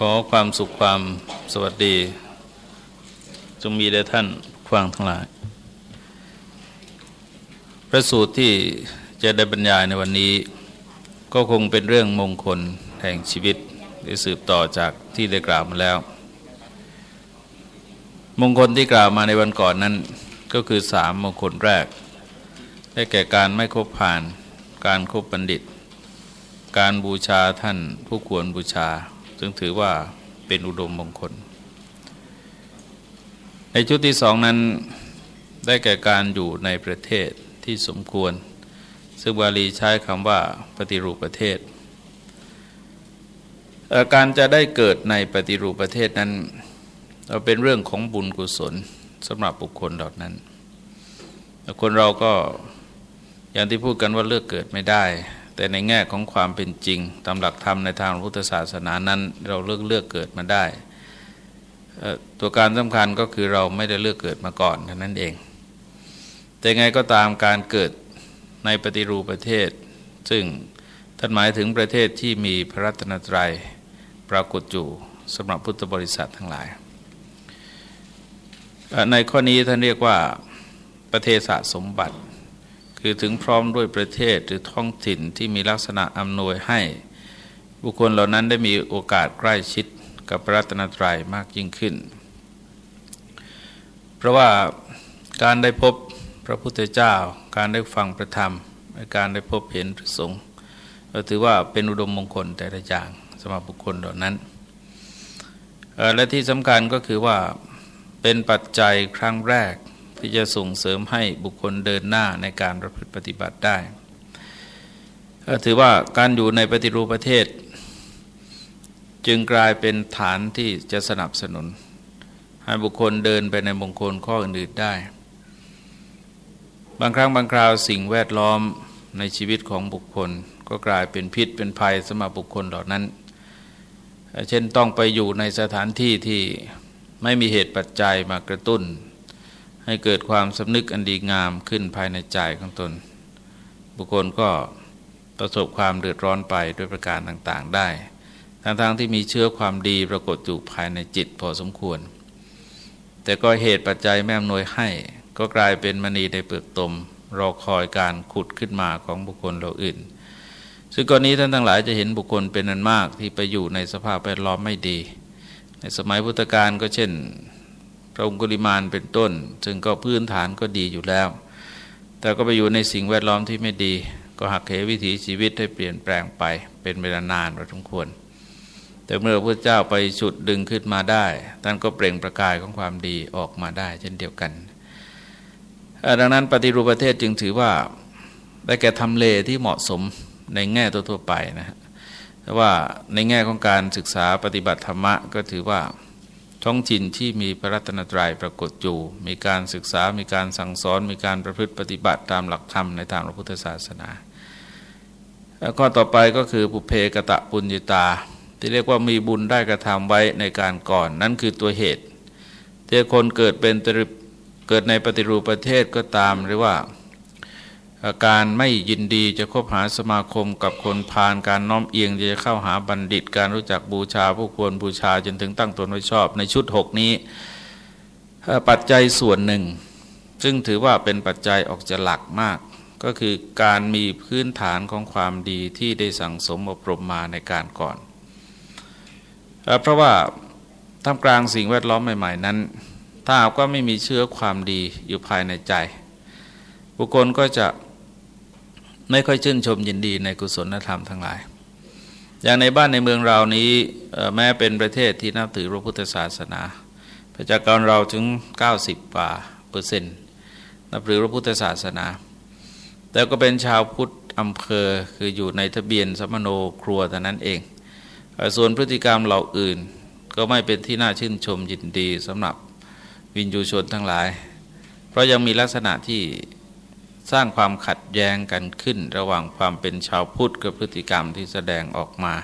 ขอความสุขความสวัสดี จงมีแด่ท่านฟังทั้งหลาย พระสูตรที่จะได้บรรยายในวันนี้ ก็คงเป็นเรื่องมงคลแห่งชีวิตที่สืบต่อจากที่ได้กล่าวมาแล้ว มงคลที่กล่าวมาในวันก่อนนั้นก็คือสามมงคลแรก ได้แก่การไม่คบผ่าน การคบบัณฑิต การบูชาท่านผู้ควรบูชา ซึ่งถือว่าเป็นอุดมมงคล ในชุดที่สองนั้นได้แก่การอยู่ในประเทศที่สมควร ซึ่งบาลีใช้คำว่าปฏิรูปประเทศ การจะได้เกิดในปฏิรูปประเทศนั้นเราเป็นเรื่องของบุญกุศลสำหรับบุคคลเหล่านั้น คนเราก็อย่างที่พูดกันว่าเลือกเกิดไม่ได้ แต่ในแง่ของความเป็นจริงตามหลักธรรมในทางพุทธศาสนานั้น เราเลือกเลือกเกิดมาได้ ตัวการสำคัญก็คือเราไม่ได้เลือกเกิดมาก่อนนั้นเอง แต่ไงก็ตามการเกิดในปฏิรูปประเทศ ซึ่งท่านหมายถึงประเทศที่มีพระรัตนตรัยปรากฏอยู่สำหรับพุทธบริษัททั้งหลาย ในข้อนี้ท่านเรียกว่าประเทศสมบัติ คือถึงพร้อมด้วยประเทศหรือท้องถิ่นที่มีลักษณะอำนวยให้ บุคคลเหล่านั้นได้มีโอกาสใกล้ชิดกับพระรัตนตรัยมากยิ่งขึ้น เพราะว่าการได้พบพระพุทธเจ้า การได้ฟังพระธรรม การได้พบเห็นพระสงฆ์เราถือว่าเป็นอุดมมงคลแต่ละอย่างสำหรับบุคคลเหล่านั้น และที่สำคัญก็คือว่าเป็นปัจจัยครั้งแรก ที่จะส่งเสริมให้บุคคลเดินหน้าในการประพฤติปฏิบัติได้ถือว่าการอยู่ในปฏิรูปประเทศ จึงกลายเป็นฐานที่จะสนับสนุน ให้บุคคลเดินไปในมงคลข้ออื่นๆได้ บางครั้งบางคราวสิ่งแวดล้อมในชีวิตของบุคคล ก็กลายเป็นพิษเป็นภัยสำหรับบุคคลเหล่านั้น เช่นต้องไปอยู่ในสถานที่ที่ไม่มีเหตุปัจจัยมากระตุ้น ให้เกิดความสำนึกอันดีงามขึ้นภายในใจของตน บุคคลก็ประสบความเดือดร้อนไปด้วยประการต่างๆได้ทั้งๆทที่มีเชื้อความดีปรากฏอยู่ภายในจิตพอสมควร แต่ก็เหตุปัจจัยแม่อำนวยให้ ก็กลายเป็นมณีในเปลือกตมรอคอยการขุดขึ้นมาของบุคคลเราอื่น ซึ่งกรณีท่านทั้งหลายจะเห็นบุคคลเป็นนันมากที่ไปอยู่ในสภาพแวดล้อมไม่ดี ในสมัยพุทธกาลก็เช่น พระองคุลิมานเป็นต้น ซึ่งก็พื้นฐานก็ดีอยู่แล้ว แต่ก็ไปอยู่ในสิ่งแวดล้อมที่ไม่ดี ก็หักเหวิถีชีวิตให้เปลี่ยนแปลงไปเป็นเวลานานพอสมควร แต่เมื่อพระเจ้าไปฉุดดึงขึ้นมาได้ท่านก็เปล่งประกายของความดีออกมาได้ เช่นเดียวกัน ดังนั้นปฏิรูปประเทศจึงถือว่าได้แก่ทำเลที่เหมาะสมในแง่ทั่วไปนะฮะแต่ว่าในแง่ของการศึกษาปฏิบัติธรรมะก็ถือว่า ท้องถิ่นที่มีพระรัตนตรัยปรากฏอยู่ มีการศึกษา มีการสั่งสอน มีการประพฤติปฏิบัติตามหลักธรรมในทางพระพุทธศาสนาแล้วก็ต่อไปก็คือปุเพกะตะปุญญาตา ที่เรียกว่ามีบุญได้กระทำไว้ในการก่อน นั่นคือตัวเหตุที่คนเกิดเป็นเกิดในปฏิรูปประเทศก็ตามหรือว่า การไม่ยินดีจะคบหาสมาคมกับคนพาลการน้อมเอียงจะเข้าหาบัณฑิต การรู้จักบูชาผู้ควรบูชาจนถึงตั้งตนไว้ชอบ ในชุดหกนี้ ปัจจัยส่วนหนึ่ง ซึ่งถือว่าเป็นปัจจัยออกจะหลักมาก ก็คือการมีพื้นฐานของความดีที่ได้สั่งสมอบรมมาในการก่อน เพราะว่าท่ามกลางสิ่งแวดล้อมใหม่ ๆ นั้น ถ้าหากว่าไม่มีเชื้อความดีอยู่ภายในใจ บุคคลก็จะ ไม่ค่อยชื่นชมยินดีในกุศลธรรมทั้งหลาย อย่างในบ้านในเมืองเรานี้แม้เป็นประเทศที่นับถือพระพุทธศาสนา ประชากรเราถึง 90กว่าเปอร์เซ็นต์นับถือพระพุทธศาสนา แต่ก็เป็นชาวพุทธอำเภอคืออยู่ในทะเบียนสมโนครัวแต่นั้นเอง ส่วนพฤติกรรมเหล่าอื่น ก็ไม่เป็นที่น่าชื่นชมยินดีสำหรับวินยูชนทั้งหลาย เพราะยังมีลักษณะที่ สร้างความขัดแย้งกันขึ้น ระหว่างความเป็นชาวพุทธกับพฤติกรรมที่แสดงออกมา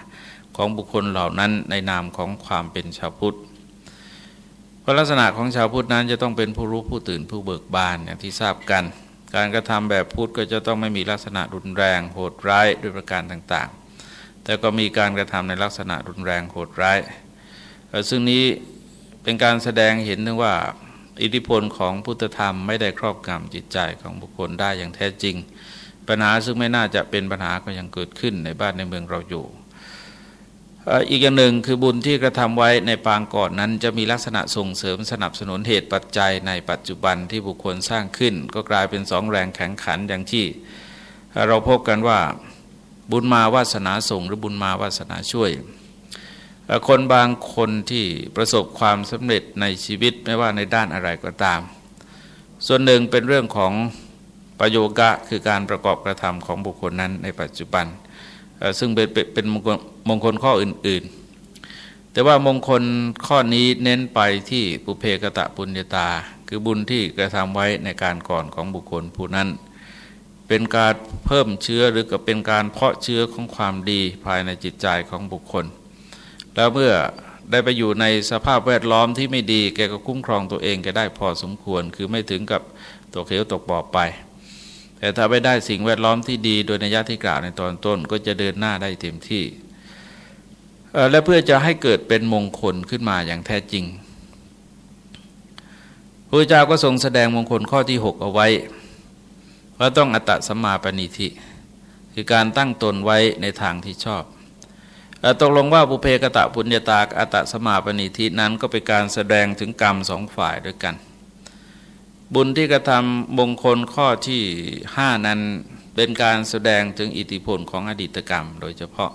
ของบุคคลเหล่านั้นในนามของความเป็นชาวพุทธเพราะลักษณะของชาวพุทธนั้นจะต้องเป็นผู้รู้ผู้ตื่นผู้เบิกบานอย่างที่ทราบกัน การกระทำแบบพุทธก็จะต้องไม่มีลักษณะรุนแรง โหดร้ายด้วยประการต่างๆ แต่ก็มีการกระทำในลักษณะรุนแรงโหดร้าย ซึ่งนี้เป็นการแสดงเห็นถึงว่า อิทธิพลของพุทธธรรมไม่ได้ครอบงำจิตใจของบุคคลได้อย่างแท้จริง ปัญหาซึ่งไม่น่าจะเป็นปัญหาก็ยังเกิดขึ้นในบ้านในเมืองเราอยู่อีกอย่างหนึ่งคือบุญที่กระทำไว้ในปางก่อนนั้น จะมีลักษณะส่งเสริมสนับสนุนเหตุปัจจัยในปัจจุบันที่บุคคลสร้างขึ้น ก็กลายเป็นสองแรงแข็งขันอย่างที่ เราพบกันว่าบุญมาวาสนาส่งหรือบุญมาวาสนาช่วย คนบางคนที่ประสบความสำเร็จในชีวิตไม่ว่าในด้านอะไรก็ตาม ส่วนหนึ่งเป็นเรื่องของประโยกะคือการประกอบกระทำของบุคคลนั้นในปัจจุบัน ซึ่งเป็นเป็นมงคลข้ออื่น ๆ แต่ว่ามงคลข้อนี้เน้นไปที่ปุเพกตะปุญญาตา คือบุญที่กระทำไว้ในการก่อนของบุคคลผู้นั้น เป็นการเพิ่มเชื้อหรือก็เป็นการเพาะเชื้อของความดีภายในจิตใจของบุคคล แล้วเมื่อได้ไปอยู่ในสภาพแวดล้อมที่ไม่ดี แกก็คุ้มครองตัวเองแกได้พอสมควร คือไม่ถึงกับตกเหวตกบ่อไป แต่ถ้าไม่ได้สิ่งแวดล้อมที่ดีโดยนัยะที่กล่าวในตอนต้นก็จะเดินหน้าได้เต็มที่ และเพื่อจะให้เกิดเป็นมงคลขึ้นมาอย่างแท้จริงพระเจ้าก็ทรงแสดงมงคลข้อที่ 6 เอาไว้ว่าต้องอัตตสัมาปณิธิ คือการตั้งตนไว้ในทางที่ชอบ ตกลงว่าปุเพกตะปุญญาตาอัตตสมาปณิธินั้นก็เป็นการแสดงถึงกรรมสองฝ่ายด้วยกัน บุญที่กระทำมงคลข้อที่ห้านั้นเป็นการแสดงถึงอิทธิพลของอดีตกรรม โดยเฉพาะ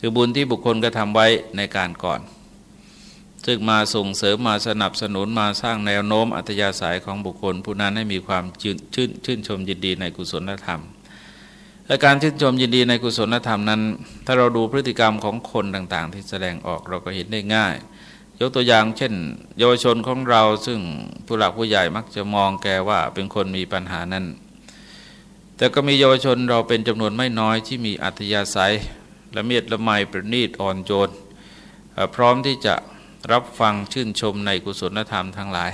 คือบุญที่บุคคลกระทำไว้ในการก่อน ซึ่งมาส่งเสริมมาสนับสนุนมาสร้างแนวโน้มอัตยาศัยของบุคคลผู้นั้นให้มีความชื่นชนชื่นชมยินดีในกุศลธรรม และการชื่นชมยินดีในกุศลธรรมนั้น ถ้าเราดูพฤติกรรมของคนต่างๆ ที่แสดงออกเราก็เห็นได้ง่าย ยกตัวอย่างเช่น เยาวชนของเราซึ่งผู้หลักผู้ใหญ่มักจะมองแกว่าเป็นคนมีปัญหานั้น แต่ก็มีเยาวชนเราเป็นจำนวนไม่น้อยที่มีอัธยาศัยละเมียดละไมประณีตอ่อนโยนพร้อมที่จะรับฟังชื่นชมในกุศลธรรมทั้งหลาย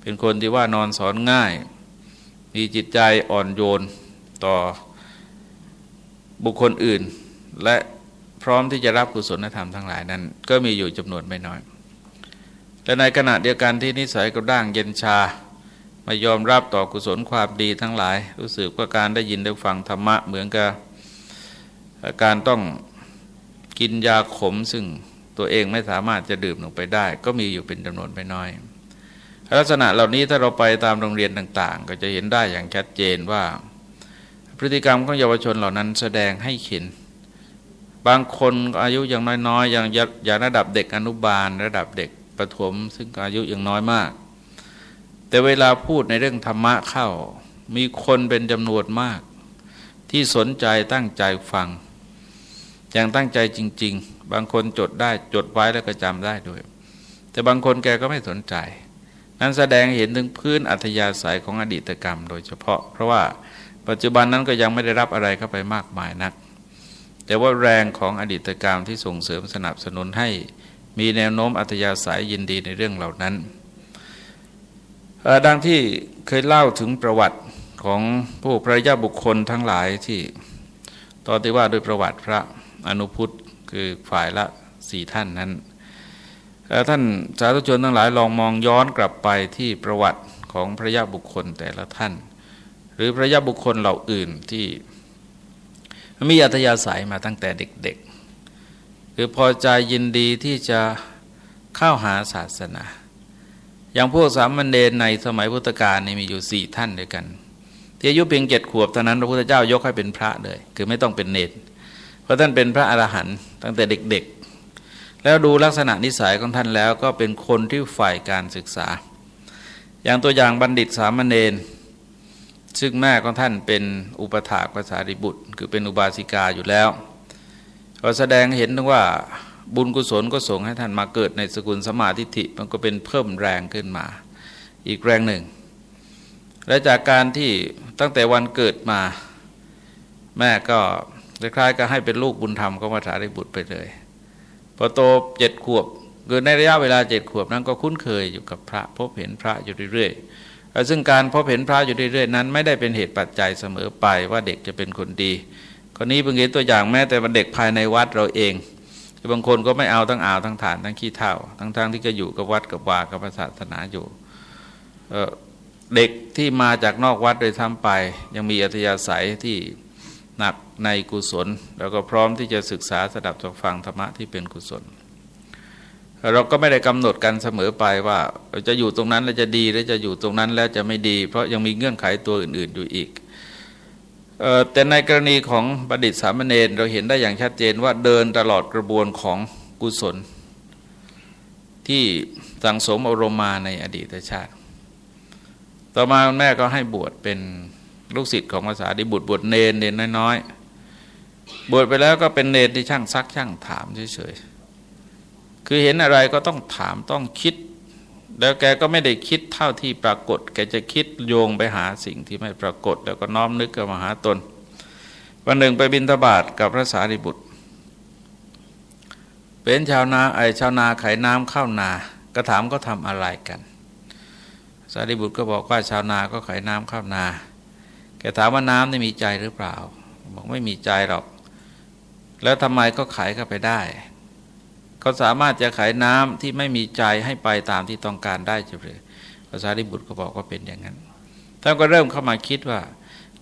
เป็นคนที่ว่านอนสอนง่าย มีจิตใจอ่อนโยนต่อ บุคคลอื่น และพร้อมที่จะรับกุศลธรรมทั้งหลายนั้น ก็มีอยู่จำนวนไม่น้อย และในขณะเดียวกันที่นิสัยก็ด่างเย็นชาไม่ยอมรับต่อกุศลความดีทั้งหลาย รู้สึกว่าการได้ยินได้ฟังธรรมะเหมือนกับการต้องกินยาขมซึ่งตัวเองไม่สามารถจะดื่มลงไปได้ ก็มีอยู่เป็นจำนวนไม่น้อย ลักษณะเหล่านี้ถ้าเราไปตามโรงเรียนต่าง ๆ ก็จะเห็นได้อย่างชัดเจนว่า ฤติกรรมของเยาวชนเหล่านั้นแสดงให้เห็น บางคนอายุยังน้อยๆอย่างอย่างระดับเด็กอนุบาล ระดับเด็กประถม ซึ่งอายุยังน้อยมาก แต่เวลาพูดในเรื่องธรรมะเข้า มีคนเป็นจำนวนมาก ที่สนใจตั้งใจฟัง อย่างตั้งใจจริง ๆ บางคนจดได้จดไว้แล้วก็จำได้ด้วย แต่บางคนแกก็ไม่สนใจ นั้นแสดงเห็นถึงพื้นอัธยาศัยของอดีตกรรม โดยเฉพาะ เพราะว่า ปัจจุบันนั้นก็ยังไม่ได้รับอะไรเข้าไปมากมายนัก แต่ว่าแรงของอดีตกรรมที่ส่งเสริมสนับสนุนให้มีแนวโน้มอัตยาศัยยินดีในเรื่องเหล่านั้น ดังที่เคยเล่าถึงประวัติของผู้พระยาบุคคลทั้งหลายที่ตอนที่ว่าด้วยประวัติพระอนุพุทธคือฝ่ายละสี่ท่านนั้นท่านสาธุชนทั้งหลายลองมองย้อนกลับไปที่ประวัติของพระยาบุคคลแต่ละท่าน หรือพระยาบุคคลเหล่าอื่นที่มีอัตยาศัยมาตั้งแต่เด็กๆ คือพอใจยินดีที่จะเข้าหาศาสนา อย่างพวกสามเณรในสมัยพุทธกาลนี่มีอยู่สี่ท่านด้วยกันที่อายุเพียงเจ็ดขวบเท่านั้นพระพุทธเจ้ายกให้เป็นพระเลย คือไม่ต้องเป็นเนรเพราะท่านเป็นพระอรหันต์ตั้งแต่เด็กๆ แล้วดูลักษณะนิสัยของท่านแล้วก็เป็นคนที่ฝ่ายการศึกษา อย่างตัวอย่างบัณฑิตสามเณร ซึ่งแม่ของท่านเป็นอุปถากภาษาริบุตร คือเป็นอุบาสิกาอยู่แล้วก็แสดงเห็นถึงว่าบุญกุศลก็ส่งให้ท่านมาเกิดในสกุลสมาธิิมันก็เป็นเพิ่มแรงขึ้นมา อีกแรงหนึ่ง และจากการที่ตั้งแต่วันเกิดมา แม่ก็คล้ายๆก็ให้เป็นลูกบุญธรรมของพระสารีบุตรไปเลยพอโตเจ็ดขวบเกิดในระยะเวลาเจ็ดขวบนั้นก็คุ้นเคยอยู่กับพระ พบเห็นพระอยู่เรื่อยๆ ซึ่งการพบเห็นพระอยู่เรื่อยๆนั้น ไม่ได้เป็นเหตุปัจจัยเสมอไปว่าเด็กจะเป็นคนดีคนนี้เพิ่งเห็นตัวอย่างแม้แต่เด็กภายในวัดเราเองบางคนก็ไม่เอาทั้งอ่าวทั้งฐานทั้งขี้เท่าทั้งๆทที่ก็อยู่กับวัดกับวากับศาสนาอยู่เด็กที่มาจากนอกวัดโดยทำไป ยังมีอัธยาศัยที่หนักในกุศล แล้วก็พร้อมที่จะศึกษาสดับจากฟังธรรมะที่เป็นกุศล เราก็ไม่ได้กำหนดกันเสมอไปว่าจะอยู่ตรงนั้นแล้วจะดีหรือจะอยู่ตรงนั้นแล้วจะไม่ดี เพราะยังมีเงื่อนไขตัวอื่น ๆอยู่อีกแต่ในกรณีของบัณฑิตสามเณรเราเห็นได้อย่างชัดเจนว่าเดินตลอดกระบวนของกุศล ที่สังสมอารมมาในอดีตชาติ ต่อมาแม่ก็ให้บวชเป็นลูกศิษย์ของภาษาดิบุตรบวชเนรเนรน้อยๆ บวชไปแล้วก็เป็นเนรที่ช่างซักช่างถามเฉยๆ คือเห็นอะไรก็ต้องถามต้องคิด แล้วแกก็ไม่ได้คิดเท่าที่ปรากฏ แกจะคิดโยงไปหาสิ่งที่ไม่ปรากฏ แล้วก็น้อมนึกกับมาหาตน วันหนึ่งไปบินทบาทกับพระสารีบุตร เป็นชาวนาไอชาวนาขายน้ำข้าวนา ก็ถามก็ทำอะไรกัน สารีบุตรก็บอกว่าชาวนาก็ขายน้ำข้าวนา แกถามว่าน้ำนี่มีใจหรือเปล่า บอกไม่มีใจหรอก แล้วทำไมก็ขายเข้าไปได้ เขาสามารถจะขายน้ำที่ไม่มีใจให้ไปตามที่ต้องการได้จะเลยภาษาดิบุตรก็บอกว่าเป็นอย่างนั้นท่านก็เริ่มเข้ามาคิดว่า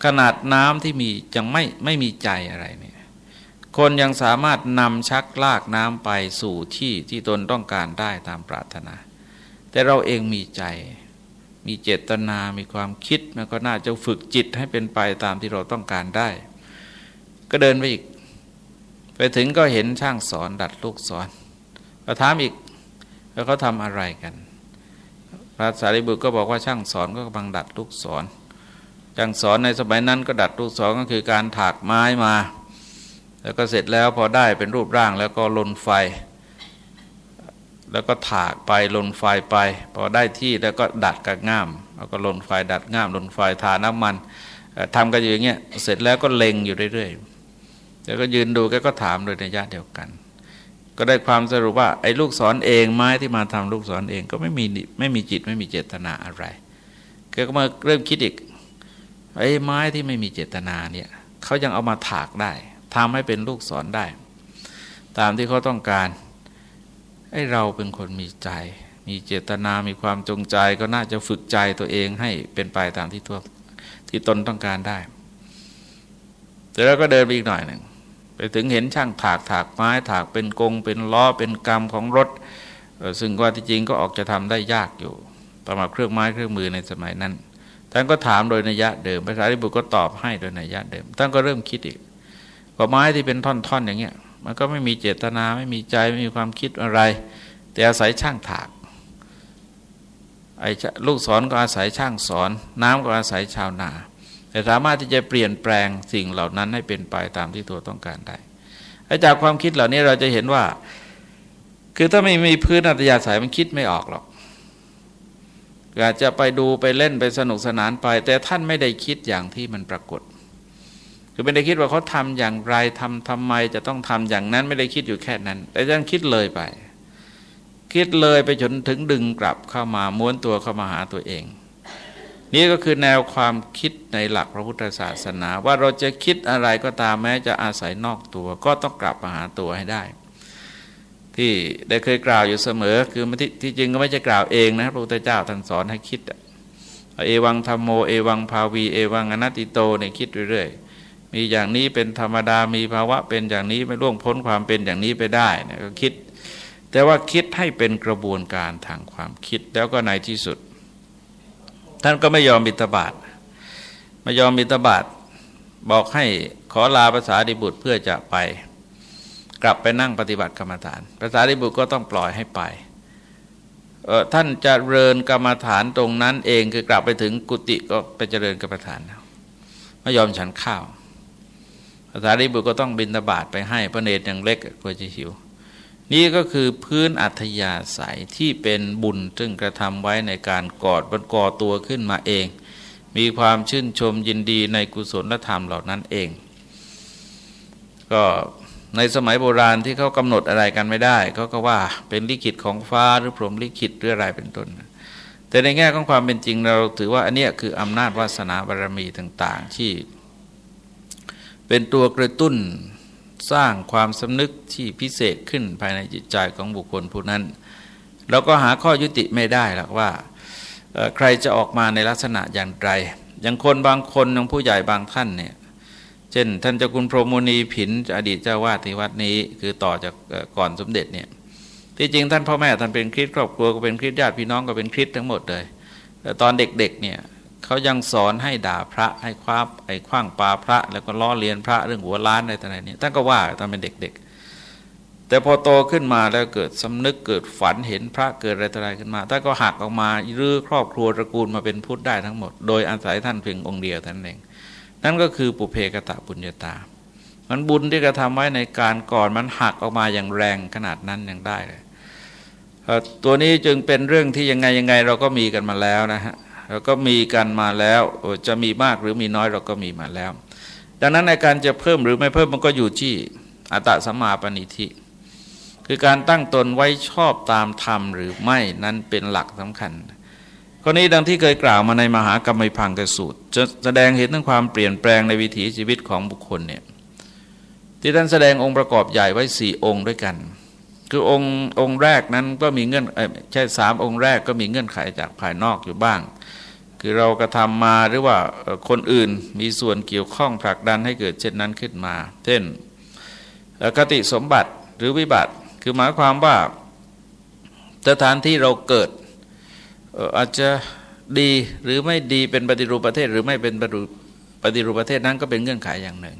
ขนาดน้ำที่มียังไม่ไม่มีใจอะไรเนี่ยคนยังสามารถนำชักลากน้ำไปสู่ที่ที่ตนต้องการได้ตามปรารถนา แต่เราเองมีใจ มีเจตนา มีความคิดมันก็น่าจะฝึกจิตให้เป็นไปตามที่เราต้องการได้ ก็เดินไปอีก ไปถึงก็เห็นช่างสอนดัดลูกสอน มาถามอีกแล้วเขาทำอะไรกันพระสารีบุตรก็บอกว่าช่างสอนก็กำลังดัดลูกสอนช่างสอนในสมัยนั้นก็ดัดลูกสอนก็คือการถากไม้มา แล้วก็เสร็จแล้วพอได้เป็นรูปร่างแล้วก็ลนไฟ แล้วก็ถากไปลนไฟไป พอได้ที่แล้วก็ดัดกับง่าม แล้วก็ลนไฟดัดง่ามลนไฟทาน้ำมันทำกันอยู่อย่างเงี้ยเสร็จแล้วก็เล็งอยู่เรื่อยๆแล้วก็ยืนดูแกก็ถามโดยในญาติเดียวกัน ก็ได้ความสรุปว่าไอ้ลูกศรเองไม้ที่มาทำลูกศรเองก็ไม่มีไม่มีจิตไม่มีเจตนาอะไรกก็มาเริ่มคิดอีกไอ้ไม้ที่ไม่มีเจตนาเนี่ยเขายังเอามาถากได้ทำให้เป็นลูกศรได้ ตามที่เขาต้องการไอ้เราเป็นคนมีใจ มีเจตนามีความจงใจ ก็น่าจะฝึกใจตัวเองให้เป็นไปตามที่ทั่วที่ตนต้องการได้แต่แล้วก็เดินไปอีกหน่อยหนึ่ง ไปถึงเห็นช่างถากถากไม้ถากเป็นกง เป็นล้อเป็นกรรมของรถ ซึ่งว่าที่จริงก็ออกจะทำได้ยากอยู่ประมาณเครื่องไม้เครื่องมือในสมัยนั้นท่านก็ถามโดยนัยยะเดิมพระสารีบุตรก็ตอบให้โดยนัยยะเดิมท่านก็เริ่มคิดอีกว่าไม้ที่เป็นท่อนๆอย่างเงี้ยมันก็ไม่มีเจตนาไม่มีใจไม่มีความคิดอะไร แต่อาศัยช่างถากไอ้ลูกสอนก็อาศัยช่างสอน น้ำก็อาศัยชาวนา แต่สามารถที่จะเปลี่ยนแปลงสิ่งเหล่านั้นให้เป็นไปตามที่ตัวต้องการได้จากความคิดเหล่านี้เราจะเห็นว่า คือถ้าไม่มีพื้นอัตยาศัยมันคิดไม่ออกหรอกอาจจะไปดูไปเล่นไปสนุกสนานไป แต่ท่านไม่ได้คิดอย่างที่มันปรากฏ คือไม่ได้คิดว่าเขาทำอย่างไรทำทำไมจะต้องทำอย่างนั้นไม่ได้คิดอยู่แค่นั้น แต่ท่านคิดเลยไป คิดเลยไปจนถึงดึงกลับเข้ามาม้วนตัวเข้ามาหาตัวเอง นี่ก็คือแนวความคิดในหลักพระพุทธศาสนา ว่าเราจะคิดอะไรก็ตามแม้จะอาศัยนอกตัว ก็ต้องกลับมาหาตัวให้ได้ ที่ได้เคยกล่าวอยู่เสมอ คือที่ที่จริงก็ไม่ใช่กล่าวเองนะพระพุทธเจ้าท่านสอนให้คิดเอวังธรรมโมเอวังภาวี เอวังอนัตติโตเนี่ยคิดเรื่อยๆ มีอย่างนี้เป็นธรรมดามีภาวะเป็นอย่างนี้ไม่ล่วงพ้นความเป็นอย่างนี้ไปได้นะก็คิด แต่ว่าคิดให้เป็นกระบวนการทางความคิดแล้วก็ในที่สุด ท่านก็ไม่ยอมบิตบาทไม่ยอมบิตบาทบอกให้ขอลาภาษาดิบุตรเพื่อจะไป กลับไปนั่งปฏิบัติกรรมฐานภาษาดิบุตรก็ต้องปล่อยให้ไปท่านจะเริญกรรมฐานตรงนั้นเองคือกลับไปถึงกุฏิก็ไปเจริญกรรมฐานไม่ยอมฉันข้าวภาษาริบุตรก็ต้องบินตบาทไปให้พระเนตรยังเล็กกลัวจะหิว นี่ก็คือพื้นอัธยาศัยที่เป็นบุญซึ่งกระทำไว้ในการกอดบรรกอตัวขึ้นมาเอง มีความชื่นชมยินดีในกุศลธรรมเหล่านั้นเอง ก็ในสมัยโบราณที่เขากำหนดอะไรกันไม่ได้เขาก็ว่าเป็นลิขิตของฟ้าหรือพรหมลิขิตหรืออะไรเป็นต้นแต่ในแง่ของความเป็นจริงเราถือว่าอันนี้คืออำนาจวาสนาบารมีต่าง ๆ ที่ เป็นตัวกระตุ้น สร้างความสำนึกที่พิเศษขึ้นภายในจิตใจของบุคคลผู้นั้น เราก็หาข้อยุติไม่ได้หรอกว่าใครจะออกมาในลักษณะอย่างไร อย่างคนบางคนอย่างผู้ใหญ่บางท่านเนี่ยเช่น ท่านเจ้าคุณพรหมุนีผินอดีตเจ้าวาดที่วัดนี้คือต่อจากก่อนสมเด็จเนี่ยที่จริงท่านพ่อแม่ท่านเป็นคริสครอบครัวก็เป็นคริสญาติพี่น้องก็เป็นคริสทั้งหมดเลยแต่ตอนเด็กๆเนี่ย เขายังสอนให้ด่าพระให้คว้าไอ้คว้างปาพระ แล้วก็ล้อเลียนพระเรื่องหัวล้านอะไรต่างๆเนี่ยท่านก็ว่าตอนเป็นเด็ก ๆ แต่พอโตขึ้นมาแล้วเกิดสำนึกเกิดฝันเห็นพระเกิดอะไรต่างๆขึ้นมาท่านก็หักออกมารื้อครอบครัวตระกูลมาเป็นพุทธได้ทั้งหมด โดยอาศัยท่านเพียงองค์เดียวท่านเองนั่นก็คือปุเพกตะปุญญาตา มันบุญที่กระทำไว้ในการก่อนมันหักออกมาอย่างแรงขนาดนั้นยังได้เลยตัวนี้จึงเป็นเรื่องที่ยังไงยังไงเราก็มีกันมาแล้วนะฮะ เราก็มีกันมาแล้วจะมีมากหรือมีน้อยเราก็มีมาแล้ว ดังนั้นในการจะเพิ่มหรือไม่เพิ่มมันก็อยู่ที่อัตตสัมมาปณิธิคือการตั้งตนไว้ชอบตามธรรมหรือไม่นั้นเป็นหลักสำคัญข้อนี้ดังที่เคยกล่าวมาในมหากรรมพังกสูตร จะแสดงเห็นถึงความเปลี่ยนแปลงในวิถีชีวิตของบุคคลเนี่ยที่ท่านแสดงองค์ประกอบใหญ่ไว้สี่องค์ด้วยกัน คือองค์องค์แรกนั้นก็มีเงื่อนใช่สามองค์แรกก็มีเงื่อนไขจากภายนอกอยู่บ้าง คือเรากระทำมาหรือว่าคนอื่นมีส่วนเกี่ยวข้องผลักดันให้เกิดเช่นนั้นขึ้นมา เช่นกติสมบัติหรือวิบัติ คือหมายความว่าสถานที่เราเกิดอาจจะดีหรือไม่ดีเป็นปฏิรูปประเทศ หรือไม่เป็นปฏิรูปประเทศนั้นก็เป็นเงื่อนไขอย่างหนึ่ง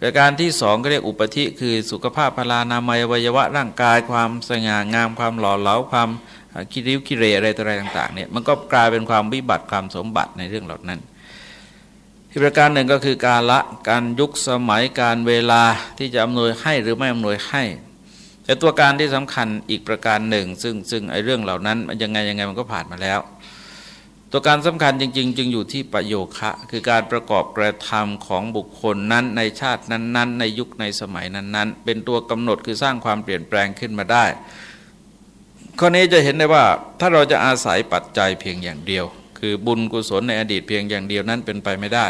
ประการที่สองก็เรียกอุปธิคือสุขภาพพลานามัยวัยวะร่างกายความสง่างามความหล่อเหลาความคิริ้วคิเรอะไรต่ออะไรต่างๆเนี่ยมันก็กลายเป็นความวิบัติความสมบัติในเรื่องเหล่านั้นอีกประการหนึ่งก็คือการละการยุคสมัยการเวลาที่จะอำนวยให้หรือไม่อำนวยให้แต่ตัวการที่สำคัญอีกประการหนึ่ง ซึ่งซึ่งไอ้เรื่องเหล่านั้นมันยังไงยังไงมันก็ผ่านมาแล้ว ตัวการสำคัญจริง ๆ จึงอยู่ที่ประโยคะ คือการประกอบกระทำของบุคคลนั้นในชาตินั้น ๆ ในยุคในสมัยนั้น ๆ เป็นตัวกำหนดคือสร้างความเปลี่ยนแปลงขึ้นมาได้ ข้อนี้จะเห็นได้ว่าถ้าเราจะอาศัยปัจจัยเพียงอย่างเดียว คือบุญกุศลในอดีตเพียงอย่างเดียวนั้นเป็นไปไม่ได้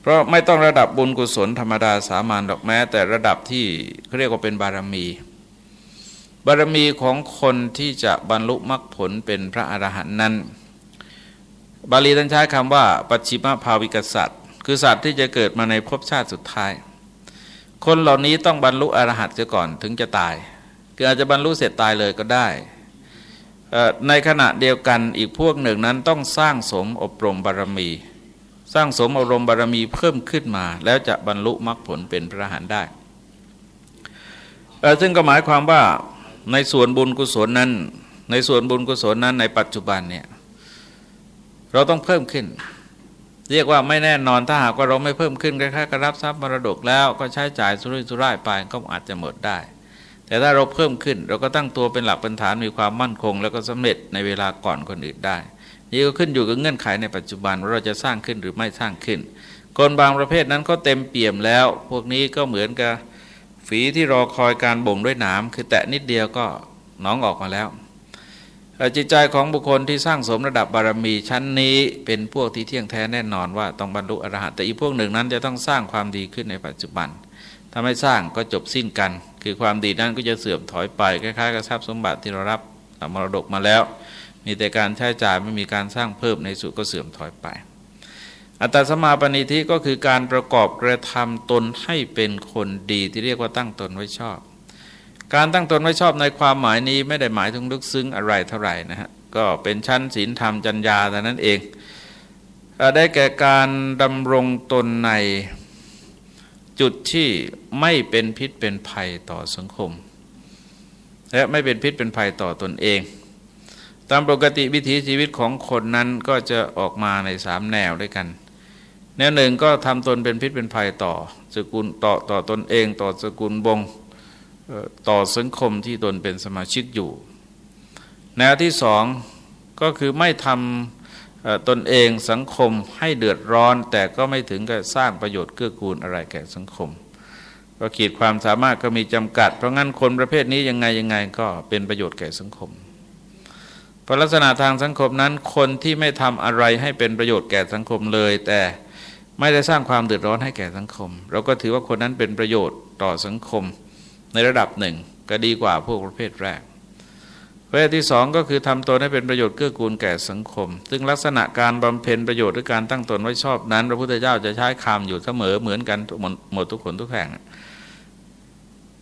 เพราะไม่ต้องระดับบุญกุศลธรรมดาสามัญดอกแม้ แต่ระดับที่เขาเรียกว่าเป็นบารมีบารมีของคนที่จะบรรลุมรรคผลเป็นพระอรหันต์นั้น บาลีท่านใช้คำว่า ปัจฉิมภาวิกษัตริย์ คือสัตว์ที่จะเกิดมาในภพชาติสุดท้าย คนเหล่านี้ต้องบรรลุอรหัตเสียก่อนถึงจะตาย คืออาจจะบรรลุเสร็จตายเลยก็ได้ ในขณะเดียวกันอีกพวกหนึ่งนั้นต้องสร้างสมอบรมบารมี สร้างสมอบรมบารมีเพิ่มขึ้นมา แล้วจะบรรลุมรรคผลเป็นพระหันได้ ซึ่งก็หมายความว่าในส่วนบุญกุศลนั้น ในส่วนบุญกุศลนั้นในปัจจุบันเนี่ย เราต้องเพิ่มขึ้น เรียกว่าไม่แน่นอนถ้าหากว่าเราไม่เพิ่มขึ้นคล้ายๆกับรับทรัพย์มรดกแล้วก็ใช้จ่ายสุรุ่ยสุร่ายไปก็อาจจะหมดได้ แต่ถ้าเราเพิ่มขึ้น เราก็ตั้งตัวเป็นหลักเป็นฐานมีความมั่นคง แล้วก็สำเร็จในเวลาก่อนคนอื่นได้นี่ก็ขึ้นอยู่กับเงื่อนไขในปัจจุบันว่าเราจะสร้างขึ้นหรือไม่สร้างขึ้นคนบางประเภทนั้นก็เต็มเปี่ยมแล้ว พวกนี้ก็เหมือนกับฝีที่รอคอยการบ่งด้วยน้ำคือแตะนิดเดียวก็น้องออกมาแล้ว จิตใจของบุคคลที่สร้างสมระดับบารมีชั้นนี้เป็นพวกที่เที่ยงแท้แน่นอนว่าต้องบรรลุอรหัตแต่อีกพวกหนึ่งนั้นจะต้องสร้างความดีขึ้นในปัจจุบันถ้าไม่สร้างก็จบสิ้นกัน คือความดีนั้นก็จะเสื่อมถอยไปคล้ายๆกับทรัพย์สมบัติที่เรารับมรดกมาแล้ว มีแต่การใช้จ่ายไม่มีการสร้างเพิ่มในสุดก็เสื่อมถอยไป อัตสมาปณิธิก็คือการประกอบกระทำตนให้เป็นคนดีที่เรียกว่าตั้งตนไว้ชอบ การตั้งตนไว้ชอบในความหมายนี้ไม่ได้หมายถึงลึกซึ้งอะไรเท่าไหร่นะฮะก็เป็นชั้นศีลธรรมจัญญาแต่นั้นเอง ได้แก่การดำรงตนในจุดที่ไม่เป็นพิษเป็นภัยต่อสังคม และไม่เป็นพิษเป็นภัยต่อตนเอง ตามปกติวิถีชีวิตของคนนั้นก็จะออกมาในสามแนวด้วยกัน แนวหนึ่งก็ทำตนเป็นพิษเป็นภัยต่อสกุลต่อต่อตนเอง ต่อสกุลบง ต่อสังคมที่ตนเป็นสมาชิกอยู่แนวที่สองก็คือไม่ทำตนเองสังคมให้เดือดร้อน แต่ก็ไม่ถึงกับสร้างประโยชน์เกื้อกูลอะไรแก่สังคม ก็ขีดความสามารถก็มีจำกัด เพราะงั้นคนประเภทนี้ยังไงยังไงก็เป็นประโยชน์แก่สังคมเพราะลักษณะทางสังคมนั้นคนที่ไม่ทำอะไรให้เป็นประโยชน์แก่สังคมเลย แต่ไม่ได้สร้างความเดือดร้อนให้แก่สังคม เราก็ถือว่าคนนั้นเป็นประโยชน์ต่อสังคม ในระดับหนึ่งก็ดีกว่าพวกประเภทแรกประเภทที่สองก็คือทำตนให้เป็นประโยชน์เกื้อกูลแก่สังคม ซึ่งลักษณะการบำเพ็ญประโยชน์หรือการตั้งตนไว้ชอบนั้น พระพุทธเจ้าจะใช้คำอยู่เสมอเหมือนกันหมดทุกคนทุกแห่ง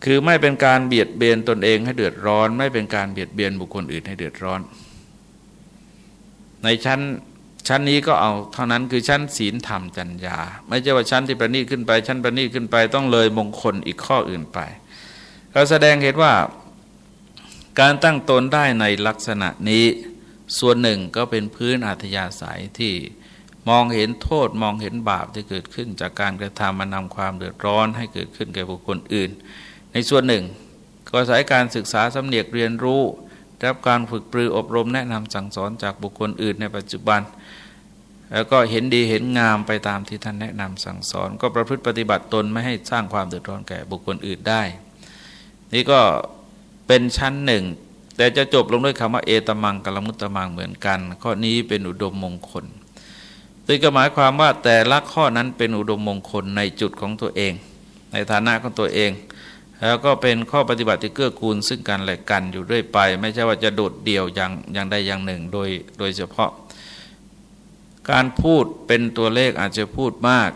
คือไม่เป็นการเบียดเบียนตนเองให้เดือดร้อน ไม่เป็นการเบียดเบียนบุคคลอื่นให้เดือดร้อน ในชั้นชั้นนี้ก็เอาเท่านั้นคือชั้นศีลธรรมจัญญา ไม่ใช่ว่าชั้นที่ประณีตขึ้นไป ชั้นประณีตขึ้นไปต้องเลยมงคลอีกข้ออื่นไป เราแสดงเห็นว่าการตั้งตนได้ในลักษณะนี้ ส่วนหนึ่งก็เป็นพื้นอัธยาศัยที่มองเห็นโทษมองเห็นบาปที่เกิดขึ้น จากการกระทำมานำความเดือดร้อนให้เกิดขึ้นแก่บุคคลอื่น ในส่วนหนึ่ง ก็อาศัยการศึกษาสำเนียกเรียนรู้รับการฝึกปรืออบรมแนะนำสั่งสอนจากบุคคลอื่นในปัจจุบัน แล้วก็เห็นดีเห็นงามไปตามที่ท่านแนะนำสั่งสอน ก็ประพฤติปฏิบัติตนไม่ให้สร้างความเดือดร้อนแก่บุคคลอื่นได้ นี่ก็เป็นชั้นหนึ่ง แต่จะจบลงด้วยคำว่าเอตมังกลมุตตมังเหมือนกัน ข้อนี้เป็นอุดมมงคลซึ่งก็หมายความว่าแต่ละข้อนั้นเป็นอุดมมงคลในจุดของตัวเอง ในฐานะของตัวเองแล้วก็เป็นข้อปฏิบัติที่เกื้อกูลซึ่งกันและกันอยู่ด้วยไป ไม่ใช่ว่าจะโดดเดี่ยวอย่างอย่างใดอย่างหนึ่งโดยโดยเฉพาะ การพูดเป็นตัวเลขอาจจะพูดมาก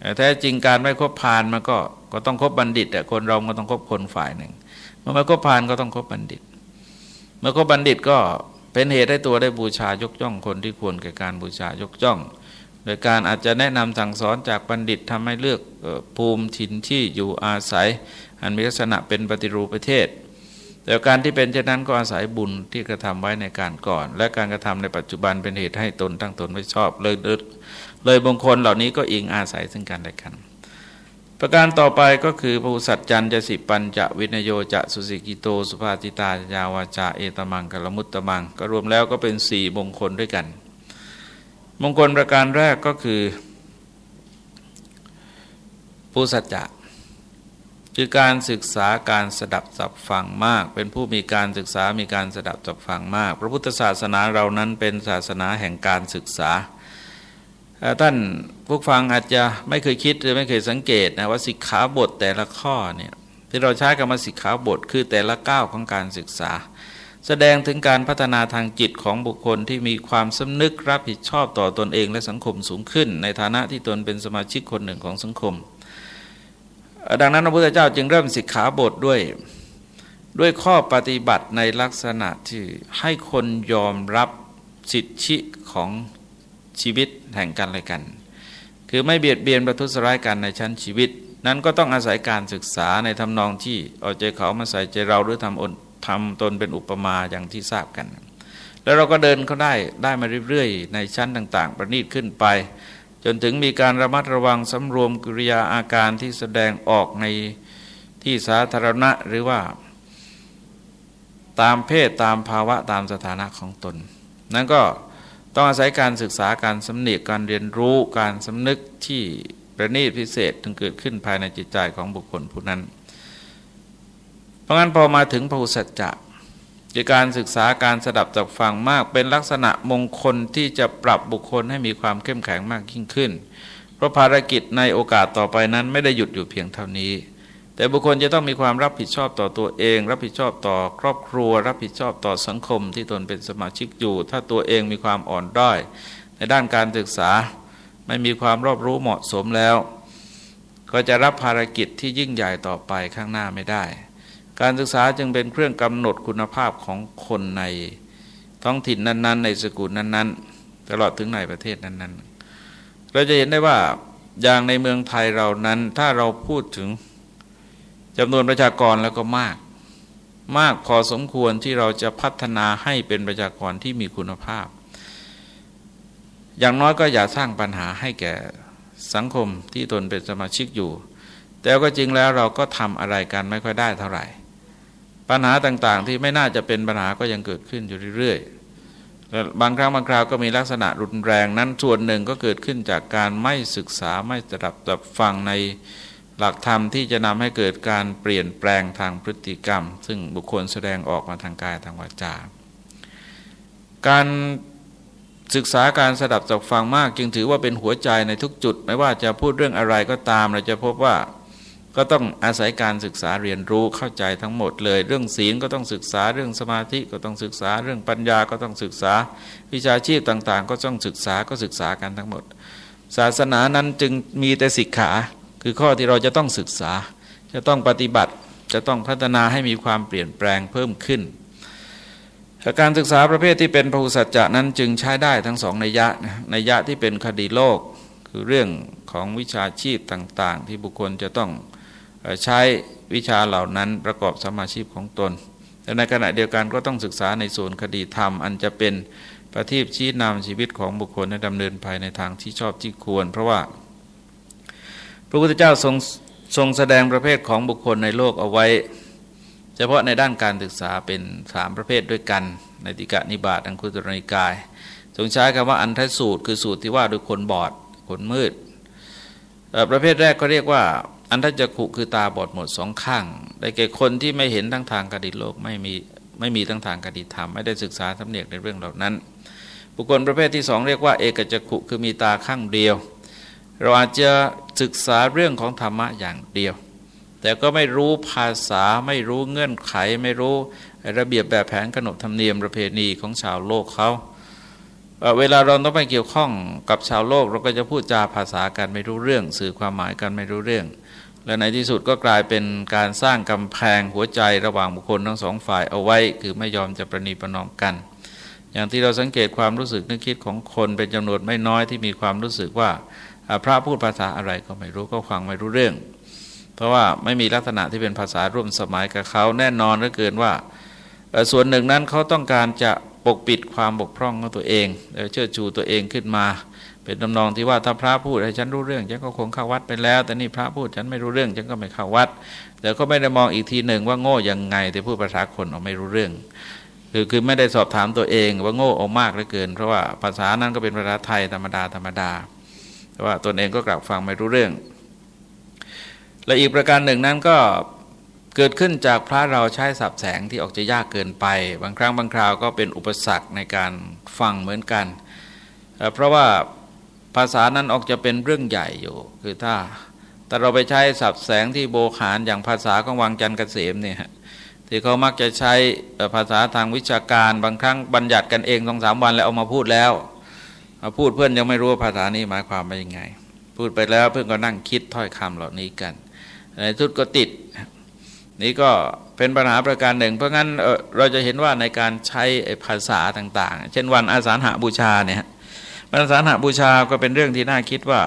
แต่แท้จริงการไม่ครบพานมันก็ ก็ต้องคบบัณฑิตแต่คนเราก็ต้องคบคนฝ่ายหนึ่ง เมื่อมาคบพานก็ต้องคบบัณฑิต เมื่อคบบัณฑิตก็เป็นเหตุให้ตัวได้บูชายกย่องคนที่ควรแก่การบูชายกย่อง โดยการอาจจะแนะนำสั่งสอนจากบัณฑิตทำให้เลือกภูมิถิ่นที่อยู่อาศัย อันมีลักษณะเป็นปฏิรูปประเทศ แต่การที่เป็นเช่นนั้นก็อาศัยบุญที่กระทำไว้ในการก่อน และการกระทำในปัจจุบันเป็นเหตุให้ตนตั้งตนไม่ชอบเลยเลยบางคนเหล่านี้ก็อิงอาศัยซึ่งกันและกัน ประการต่อไปก็คือพระสัจจันจะสิปัญจะวินโยจะสุสิกิโต สุภาติตายาวาจาเอตมังกลมุตตมัง ก็รวมแล้วก็เป็นสี่มงคลด้วยกัน มงคลประการแรกก็คือผู้สัจจะคือการศึกษาการสดับสับฟังมาก เป็นผู้มีการศึกษามีการสดับสับฟังมาก พระพุทธศาสนาเรานั้นเป็นศาสนาแห่งการศึกษา ท่านผู้ฟังอาจจะไม่เคยคิดหรือไม่เคยสังเกตนะว่าสิกขาบทแต่ละข้อเนี่ยที่เราใช้คำว่าสิกขาบทคือแต่ละก้าวของการศึกษา แสดงถึงการพัฒนาทางจิตของบุคคลที่มีความสำนึกรับผิดชอบต่อตอนเองและสังคมสูงขึ้น ในฐานะที่ตนเป็นสมาชิกคนหนึ่งของสังคม ดังนั้นพระพุทธเจ้าจึงเริ่มสิกขาบทด้วยด้วยข้อปฏิบัติในลักษณะที่ให้คนยอมรับสิทธิของ ชีวิตแห่งกันและกัน คือไม่เบียดเบียนประทุษร้ายกันในชั้นชีวิต นั้นก็ต้องอาศัยการศึกษาในทำนองที่เอาใจเขามาใส่ใจเราหรือทำอนทำตนเป็นอุปมาอย่างที่ทราบกัน แล้วเราก็เดินเขาได้ได้มาเรื่อยๆ ในชั้นต่าง ๆ ประณีตขึ้นไป จนถึงมีการระมัดระวังสำรวมกิริยาอาการที่แสดงออกในที่สาธารณะหรือว่าตามเพศตามภาวะตามสถานะของตน นั้นก็ ต้องอาศัยการศึกษาการสำเนียกการเรียนรู้การสำนึกที่ประณีตพิเศษถึงเกิดขึ้นภายในจิตใจของบุคคลผู้นั้น เพราะงั้นพอมาถึงพระุสัจจะจากการศึกษาการสดับจากฟังมากเป็นลักษณะมงคลที่จะปรับบุคคลให้มีความเข้มแข็งมากยิ่งขึ้น เพราะภารกิจในโอกาสต่อไปนั้นไม่ได้หยุดอยู่เพียงเท่านี้ แต่บุคคลจะต้องมีความรับผิดชอบต่อตัวเอง รับผิดชอบต่อครอบครัว รับผิดชอบต่อสังคมที่ตนเป็นสมาชิกอยู่ ถ้าตัวเองมีความอ่อนด้อยในด้านการศึกษาไม่มีความรอบรู้เหมาะสมแล้ว ก็จะรับภารกิจที่ยิ่งใหญ่ต่อไปข้างหน้าไม่ได้ การศึกษาจึงเป็นเครื่องกำหนดคุณภาพของคนในท้องถิ่นนั้น ๆ ในสกุลนั้น ๆ ตลอดถึงในประเทศนั้น ๆ เราจะเห็นได้ว่าอย่างในเมืองไทยเรานั้นถ้าเราพูดถึง จำนวนประชากรแล้วก็มาก มากพอสมควรที่เราจะพัฒนาให้เป็นประชากรที่มีคุณภาพ อย่างน้อยก็อย่าสร้างปัญหาให้แก่สังคมที่ตนเป็นสมาชิกอยู่ แต่ก็จริงแล้วเราก็ทำอะไรกันไม่ค่อยได้เท่าไหร่ ปัญหาต่างๆ ที่ไม่น่าจะเป็นปัญหาก็ยังเกิดขึ้นอยู่เรื่อยๆบางครั้งบางคราวก็มีลักษณะรุนแรงนั้นส่วนหนึ่งก็เกิดขึ้นจากการไม่ศึกษาไม่ตรับตับฟังใน หลักธรรมที่จะนำให้เกิดการเปลี่ยนแปลงทางพฤติกรรม ซึ่งบุคคลแสดงออกมาทางกายทางวาจา การศึกษาการสดับจากฟังมาก จึงถือว่าเป็นหัวใจในทุกจุด ไม่ว่าจะพูดเรื่องอะไรก็ตามเราจะพบว่าก็ต้องอาศัยการศึกษาเรียนรู้เข้าใจทั้งหมดเลย เรื่องศีลก็ต้องศึกษาเรื่องสมาธิก็ต้องศึกษาเรื่องปัญญาก็ต้องศึกษา วิชาชีพต่างๆ ก็ต้องศึกษาก็ศึกษากันทั้งหมด ศาสนานั้นจึงมีแต่สิกขา คือข้อที่เราจะต้องศึกษา จะต้องปฏิบัติ จะต้องพัฒนาให้มีความเปลี่ยนแปลงเพิ่มขึ้น การศึกษาประเภทที่เป็นพหุสัจจะนั้นจึงใช้ได้ทั้งสองนัยยะนัยยะที่เป็นคดีโลก คือเรื่องของวิชาชีพต่าง ๆ ที่บุคคลจะต้องใช้วิชาเหล่านั้นประกอบสมาชีพของตนแต่ในขณะเดียวกันก็ต้องศึกษาในส่วนคดีธรรม อันจะเป็นประทีปชี้นำชีวิตของบุคคลให้ดำเนินภายในทางที่ชอบที่ควร เพราะว่า พระพุทธเจ้าทรงทรงแสดงประเภทของบุคคลในโลกเอาไว้ เฉพาะในด้านการศึกษาเป็นสามประเภทด้วยกันในติกะนิบาตอังคุตรนิกาย ทรงใช้คำว่าอันทสูตร คือสูตรที่ว่าโดยคนบอดคนมืด ประเภทแรกก็เรียกว่า อันทัจขุคือตาบอดหมดสองข้าง ได้แก่คนที่ไม่เห็นทั้งทางกดิโลกไม่มีไม่มีทั้งทางกดิธรรม ไม่ได้ศึกษาสำเนียกในเรื่องเหล่านั้น บุคคลประเภทที่สองเรียกว่า เอกจักขุคือมีตาข้างเดียว เราอาจจะศึกษาเรื่องของธรรมะอย่างเดียว แต่ก็ไม่รู้ภาษาไม่รู้เงื่อนไข ไม่รู้ระเบียบแบบแผนขนบธรรมเนียมประเพณีของชาวโลกเขาเวลาเราต้องไปเกี่ยวข้องกับชาวโลก เราก็จะพูดจาภาษากันไม่รู้เรื่อง สื่อความหมายกันไม่รู้เรื่อง และในที่สุดก็กลายเป็นการสร้างกำแพงหัวใจระหว่างบุคคลทั้งสองฝ่ายเอาไว้ คือไม่ยอมจะประนีประนอมกัน อย่างที่เราสังเกตความรู้สึกนึกคิดของคนเป็นจำนวนไม่น้อยที่มีความรู้สึกว่า พระพูดภาษาอะไรก็ไม่รู้ก็ฟังไม่รู้เรื่อง เพราะว่าไม่มีลักษณะที่เป็นภาษาร่วมสมัยกับเขาแน่นอนเหลือเกินว่า ส่วนหนึ่งนั้นเขาต้องการจะปกปิดความบกพร่องของตัวเองแล้วเชิดชูตัวเองขึ้นมา เป็นตำนองที่ว่าถ้าพระพูดให้ฉันรู้เรื่องฉันก็คงเข้าวัดไปแล้ว แต่นี่พระพูดฉันไม่รู้เรื่องฉันก็ไม่เข้าวัด แต่ก็ไม่ได้มองอีกทีหนึ่งว่าโง่ยังไง แต่พูดภาษาคนเอาไม่รู้เรื่องคือคือไม่ได้สอบถามตัวเองว่าโง่เอามากเหลือเกิน เพราะว่าภาษานั้นก็เป็นภาษาไทยธรรมดาธรรมดา แต่ว่าตนเองก็กลับฟังไม่รู้เรื่อง และอีกประการหนึ่งนั้นก็เกิดขึ้นจากพระเราใช้สับแสงที่ออกจะยากเกินไป บางครั้งบางคราวก็เป็นอุปสรรคในการฟังเหมือนกัน เพราะว่าภาษานั้นออกจะเป็นเรื่องใหญ่อยู่ คือถ้าแต่เราไปใช้สับแสงที่โบขานอย่างภาษาของวังจันทร์เกษมเนี่ยที่เขามักจะใช้ภาษาทางวิชาการบางครั้งบัญญัติกันเองสองสามวันแล้วเอามาพูดแล้ว มาพูดเพื่อนยังไม่รู้ว่าภาษานี้หมายความว่ายังไง พูดไปแล้วเพื่อนก็นั่งคิดถ้อยคำเหล่านี้กันในทุตก็ติด นี่ก็เป็นปัญหาประการหนึ่ง เพราะงั้นเราจะเห็นว่าในการใช้ภาษาต่าง ๆ เช่นวันอาสาหาบูชาเนี่ยวันอาสาหาบูชาก็เป็นเรื่องที่น่าคิดว่า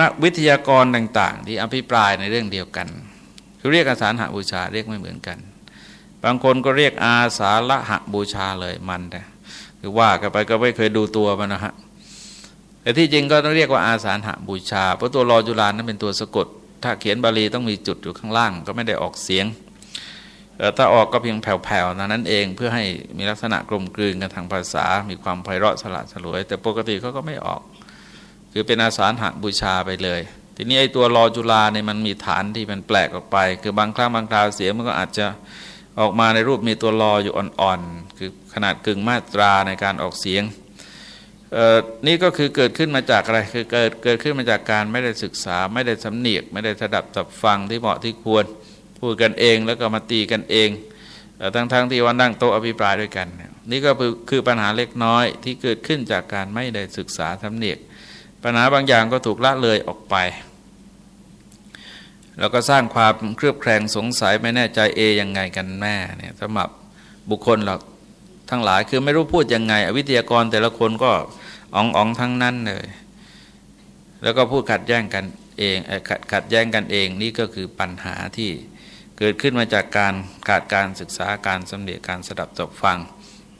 นักวิทยากรต่าง ๆ ที่อภิปรายในเรื่องเดียวกันคือเรียกอาสาหาบูชาเรียกไม่เหมือนกัน บางคนก็เรียกอาสาละหะบูชาเลยมันแต่ คือว่ากันไปก็ไม่เคยดูตัวมันนะฮะแต่ที่จริงก็ต้องเรียกว่าอาสาหะบูชา เพราะตัวรอจุลานั้นเป็นตัวสะกด ถ้าเขียนบาลีต้องมีจุดอยู่ข้างล่าง ก็ไม่ได้ออกเสียงถ้าออกก็เพียงแผ่วๆนั้นเองเพื่อให้มีลักษณะกลมกลืนกันทางภาษา มีความไพเราะสละสลวย แต่ปกติเขาก็ไม่ออก คือเป็นอาสาหะบูชาไปเลย ทีนี้ไอ้ตัวรอจุลาเนี่ยมันมีฐานที่มันแปลกออกไป คือบางครั้งบางคราวเสียงมันก็อาจจะ ออกมาในรูปมีตัวรออยู่อ่อนๆ คือขนาดกึ่งมาตราในการออกเสียง นี่ก็คือเกิดขึ้นมาจากอะไร คือเกิดเกิดขึ้นมาจากการไม่ได้ศึกษา ไม่ได้สำเนียก ไม่ได้สดับสับฟังที่เหมาะที่ควร พูดกันเองแล้วก็มาตีกันเอง ทั้งๆทที่วันนั่งโต๊ะอภิปรายด้วยกัน นี่ก็คือปัญหาเล็กน้อยที่เกิดขึ้นจากการไม่ได้ศึกษาสำเนียก ปัญหาบางอย่างก็ถูกละเลยออกไป แล้วก็สร้างความเครือบแคลงสงสัยไม่แน่ใจเอยังไงกันแม่เนี่ยสำหรับบุคคลเราทั้งหลายคือไม่รู้พูดยังไง วิทยากรแต่ละคนก็อ๋องอ๋องทั้งนั้นเลย แล้วก็พูดขัดแย้งกันเองขัดขัดแย้งกันเองนี่ก็คือปัญหาที่เกิดขึ้นมาจากการขาดการศึกษาการสำเร็จการสดับจบฟัง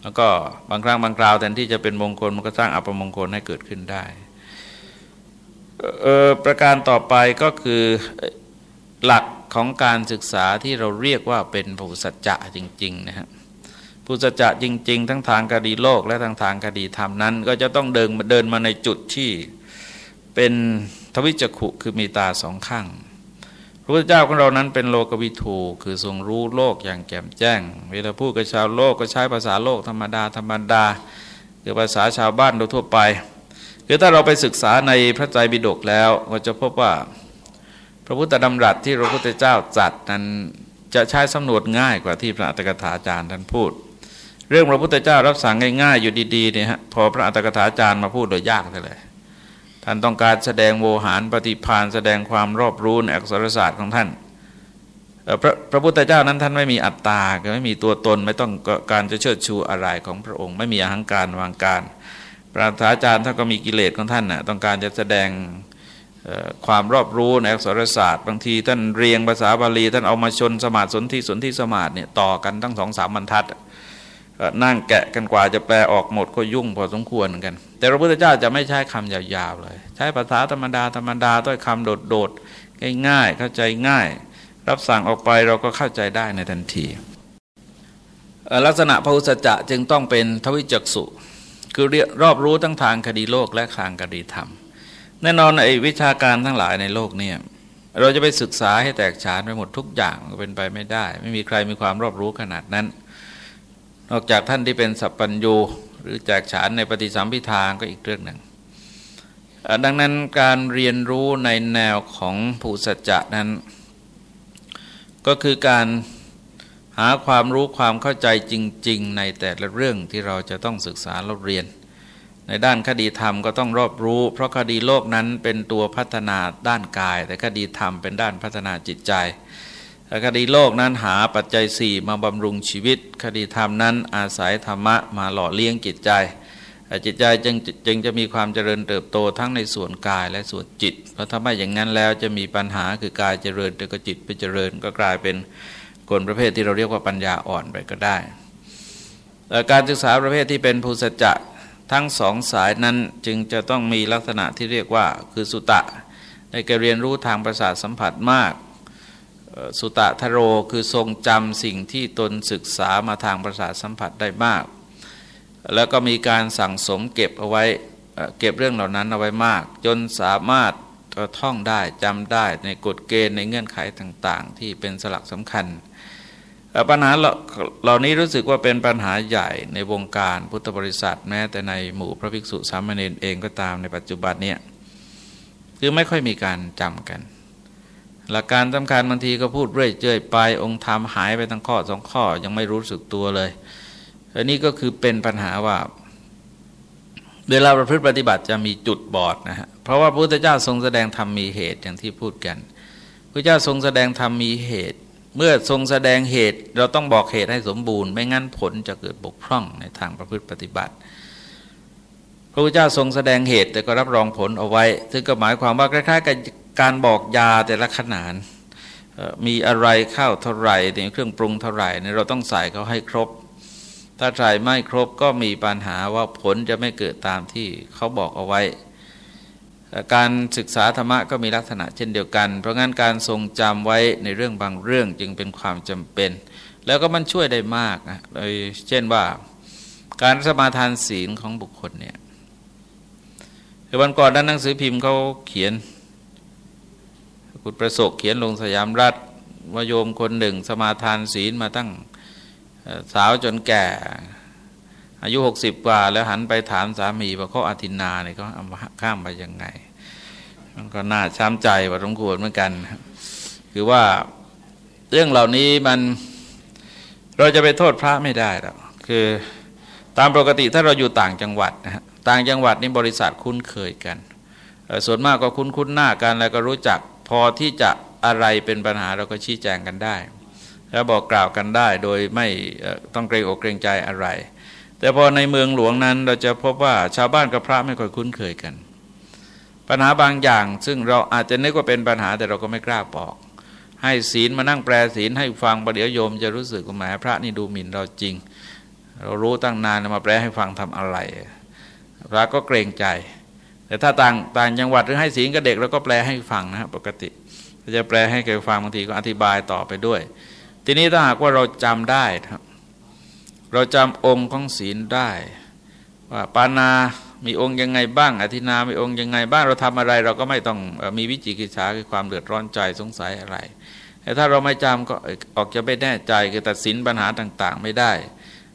แล้วก็บางครั้งบางคราวแทนที่จะเป็นมงคลมันก็สร้างอัปมงคลให้เกิดขึ้นได้ประการต่อไปก็คือ หลักของการศึกษาที่เราเรียกว่าเป็นภูสัจจะจริง ๆ นะครับผู้สัจจะจริง ๆ ทั้งทางคดีโลกและทางทางคดีธรรมนั้น ก็จะต้องเดินมาเดินมาในจุดที่เป็นทวิจักขุคือมีตาสองข้างพระพุทธเจ้าของเรานั้นเป็นโลกวิทูคือทรงรู้โลกอย่างแจ่มแจ้ง เวลาพูดกับชาวโลกก็ใช้ภาษาโลกธรรมดาธรรมดาคือภาษาชาวบ้านโดยทั่วไป คือถ้าเราไปศึกษาในพระไตรปิฎกแล้วก็จะพบว่า ระพุทธดำรัสที่พระพุทธเจ้าจัดนั้นจะใช้สำนวนง่ายกว่าที่พระอัตถกถาจารย์ท่านพูด เรื่องพระพุทธเจ้ารับสั่งง่ายๆอยู่ดีๆเนี่ยฮะพอพระอัตถกถาจารย์มาพูดโดยยากเลย ท่านต้องการแสดงโวหารปฏิพานแสดงความรอบรู้ในอักษรศาสตร์ของท่านพระพระพุทธเจ้านั้นท่านไม่มีอัตตาไม่มีตัวตนไม่ต้องการจะเชิดชูอะไรของพระองค์ ไม่มีอหังการวางการ พระอาจารย์ท่านก็มีกิเลสของท่านนะ่ะต้องการจะแสดง ความรอบรู้ในอักษรศาสตร์บางทีท่านเรียงภาษาบาลีท่านเอามาชนสมาธิสนธิสนธิสมาธิเนี่ยต่อกันตั้งสองสามบรรทัดนั่งแกะกันกว่าจะแปลออกหมดก็ยุ่งพอสมควรกัน แต่พระพุทธเจ้าจะไม่ใช้คำยาวๆเลย ใช้ภาษาธรรมดาธรรมดาต้อยคำโดดๆง่ายๆเข้าใจง่าย รับสั่งออกไปเราก็เข้าใจได้ในทันทีลักษณะพระอุสจะจึงต้องเป็นทวิจักสุคือรอบรู้ทั้งทางคดีโลกและทางคดีธรรม แน่นอนไอ้วิชาการทั้งหลายในโลกเนี่ยเราจะไปศึกษาให้แตกฉานไปหมดทุกอย่างก็เป็นไปไม่ได้ ไม่มีใครมีความรอบรู้ขนาดนั้น นอกจากท่านที่เป็นสัพพัญญูหรือแจกฉานในปฏิสัมพิทางก็อีกเรื่องหนึ่ง ดังนั้นการเรียนรู้ในแนวของผู้สัจจะนั้น ก็คือการหาความรู้ความเข้าใจจริง ๆ ในแต่ละเรื่องที่เราจะต้องศึกษาเราเรียน ในด้านคดีธรรมก็ต้องรอบรู้ เพราะคดีโลกนั้นเป็นตัวพัฒนาด้านกาย แต่คดีธรรมเป็นด้านพัฒนาจิตใจคดีโลกนั้นหาปัจจัยสี่มาบำรุงชีวิต คดีธรรมนั้นอาศัยธรรมะมาหล่อเลี้ยงจิตใจ จิตใจจึงจึงจะมีความเจริญเติบโตทั้งในส่วนกายและส่วนจิต เพราะถ้าไม่อย่างนั้นแล้วจะมีปัญหาคือกายเจริญแต่ก็จิตไปเจริญก็กลายเป็นคนประเภทที่เราเรียกว่าปัญญาอ่อนไปก็ได้ การศึกษาประเภทที่เป็นภูสจะ ทั้งสองสายนั้นจึงจะต้องมีลักษณะที่เรียกว่าคือสุตะในการเรียนรู้ทางประสาทสัมผัสมาก สุตะทโรคือทรงจำสิ่งที่ตนศึกษามาทางประสาทสัมผัสได้มาก แล้วก็มีการสั่งสมเก็บเอาไว้เก็บเรื่องเหล่านั้นเอาไว้มาก จนสามารถท่องได้จำได้ในกฎเกณฑ์ในเงื่อนไขต่าง ๆ ที่เป็นสลักสำคัญ ปัญหาเหล่านี้รู้สึกว่าเป็นปัญหาใหญ่ในวงการพุทธบริษัทแม้แต่ในหมู่พระภิกษุสามเณรเองก็ตามในปัจจุบันเนี่ยคือไม่ค่อยมีการจำกัน หลักการสำคัญบางทีก็พูดเรื่อยเจื่อยไปองค์ธรรมหายไปทั้งข้อสองข้อยังไม่รู้สึกตัวเลยอันนี้ก็คือเป็นปัญหาว่า เวลาประพฤติปฏิบัติจะมีจุดบอดนะฮะเพราะว่าพระพุทธเจ้าทรงแสดงธรรมมีเหตุอย่างที่พูดกันพระเจ้าทรงแสดงธรรมมีเหตุ เมื่อทรงแสดงเหตุเราต้องบอกเหตุให้สมบูรณ์ ไม่งั้นผลจะเกิดบกพร่องในทางประพฤติปฏิบัติ พระพุทธเจ้าทรงแสดงเหตุแต่ก็รับรองผลเอาไว้ ซึ่งก็หมายความว่าคล้ายๆกับการบอกยาแต่ละขนาดมีอะไรเข้าเท่าไหร่เครื่องปรุงเท่าไหร่เราต้องใส่เขาให้ครบ ถ้าใส่ไม่ครบก็มีปัญหาว่าผลจะไม่เกิดตามที่เขาบอกเอาไว้ การศึกษาธรรมะก็มีลักษณะเช่นเดียวกัน เพราะงั้นการทรงจำไว้ในเรื่องบางเรื่องจึงเป็นความจำเป็น แล้วก็มันช่วยได้มากนะโดยเช่นว่าการสมาทานศีลของบุคคลเนี่ยวันก่อนนั้นหนังสือพิมพ์เขาเขียนคุณประสบเขียนลงสยามรัฐวโยมคนหนึ่ง สมาทานศีลมาตั้งสาวจนแก่ อายุหกสิบกว่าแล้วหันไปถามสามีว่าเขาอาทินนาเนี่ยเขาข้ามไปยังไง มันก็น่าช้ำใจว่าสมควรเหมือนกัน คือว่าเรื่องเหล่านี้มันเราจะไปโทษพระไม่ได้หรอกคือตามปกติถ้าเราอยู่ต่างจังหวัดนะฮะต่างจังหวัดนี่บริษัทคุ้นเคยกัน ส่วนมากก็คุ้นคุ้นหน้ากันแล้วก็รู้จักพอที่จะอะไรเป็นปัญหาเราก็ชี้แจงกันได้ แล้วบอกกล่าวกันได้โดยไม่ต้องเกรงอกเกรงใจอะไร แต่พอในเมืองหลวงนั้นเราจะพบว่าชาวบ้านกับพระไม่ค่อยคุ้นเคยกัน ปัญหาบางอย่าง ซึ่งเราอาจจะนึกว่าเป็นปัญหาแต่เราก็ไม่กล้าบอก ให้ศีลมานั่งแปลศีลให้ฟังประเดี๋ยวโยมจะรู้สึกว่าแหมพระนี่ดูหมิ่นเราจริง เรารู้ตั้งนานมาแปลให้ฟังทำอะไร พระก็เกรงใจ แต่ถ้าต่างต่างจังหวัดหรือให้ศีลกับเด็กเราก็แปลให้ฟังนะปกติจะแปลให้แกฟังบางทีก็อธิบายต่อไปด้วย ทีนี้ถ้าหากว่าเราจำได้ครับ เราจำองค์ของศีลได้ ว่าปานามีองค์ยังไงบ้างอธินามีองค์ยังไงบ้างเราทำอะไร เราก็ไม่ต้องมีวิจิกิจฉาคือความเดือดร้อนใจสงสัยอะไรแต่ถ้าเราไม่จำก็ออกจะไม่แน่ใจคือตัดสินปัญหาต่าง ๆ ไม่ได้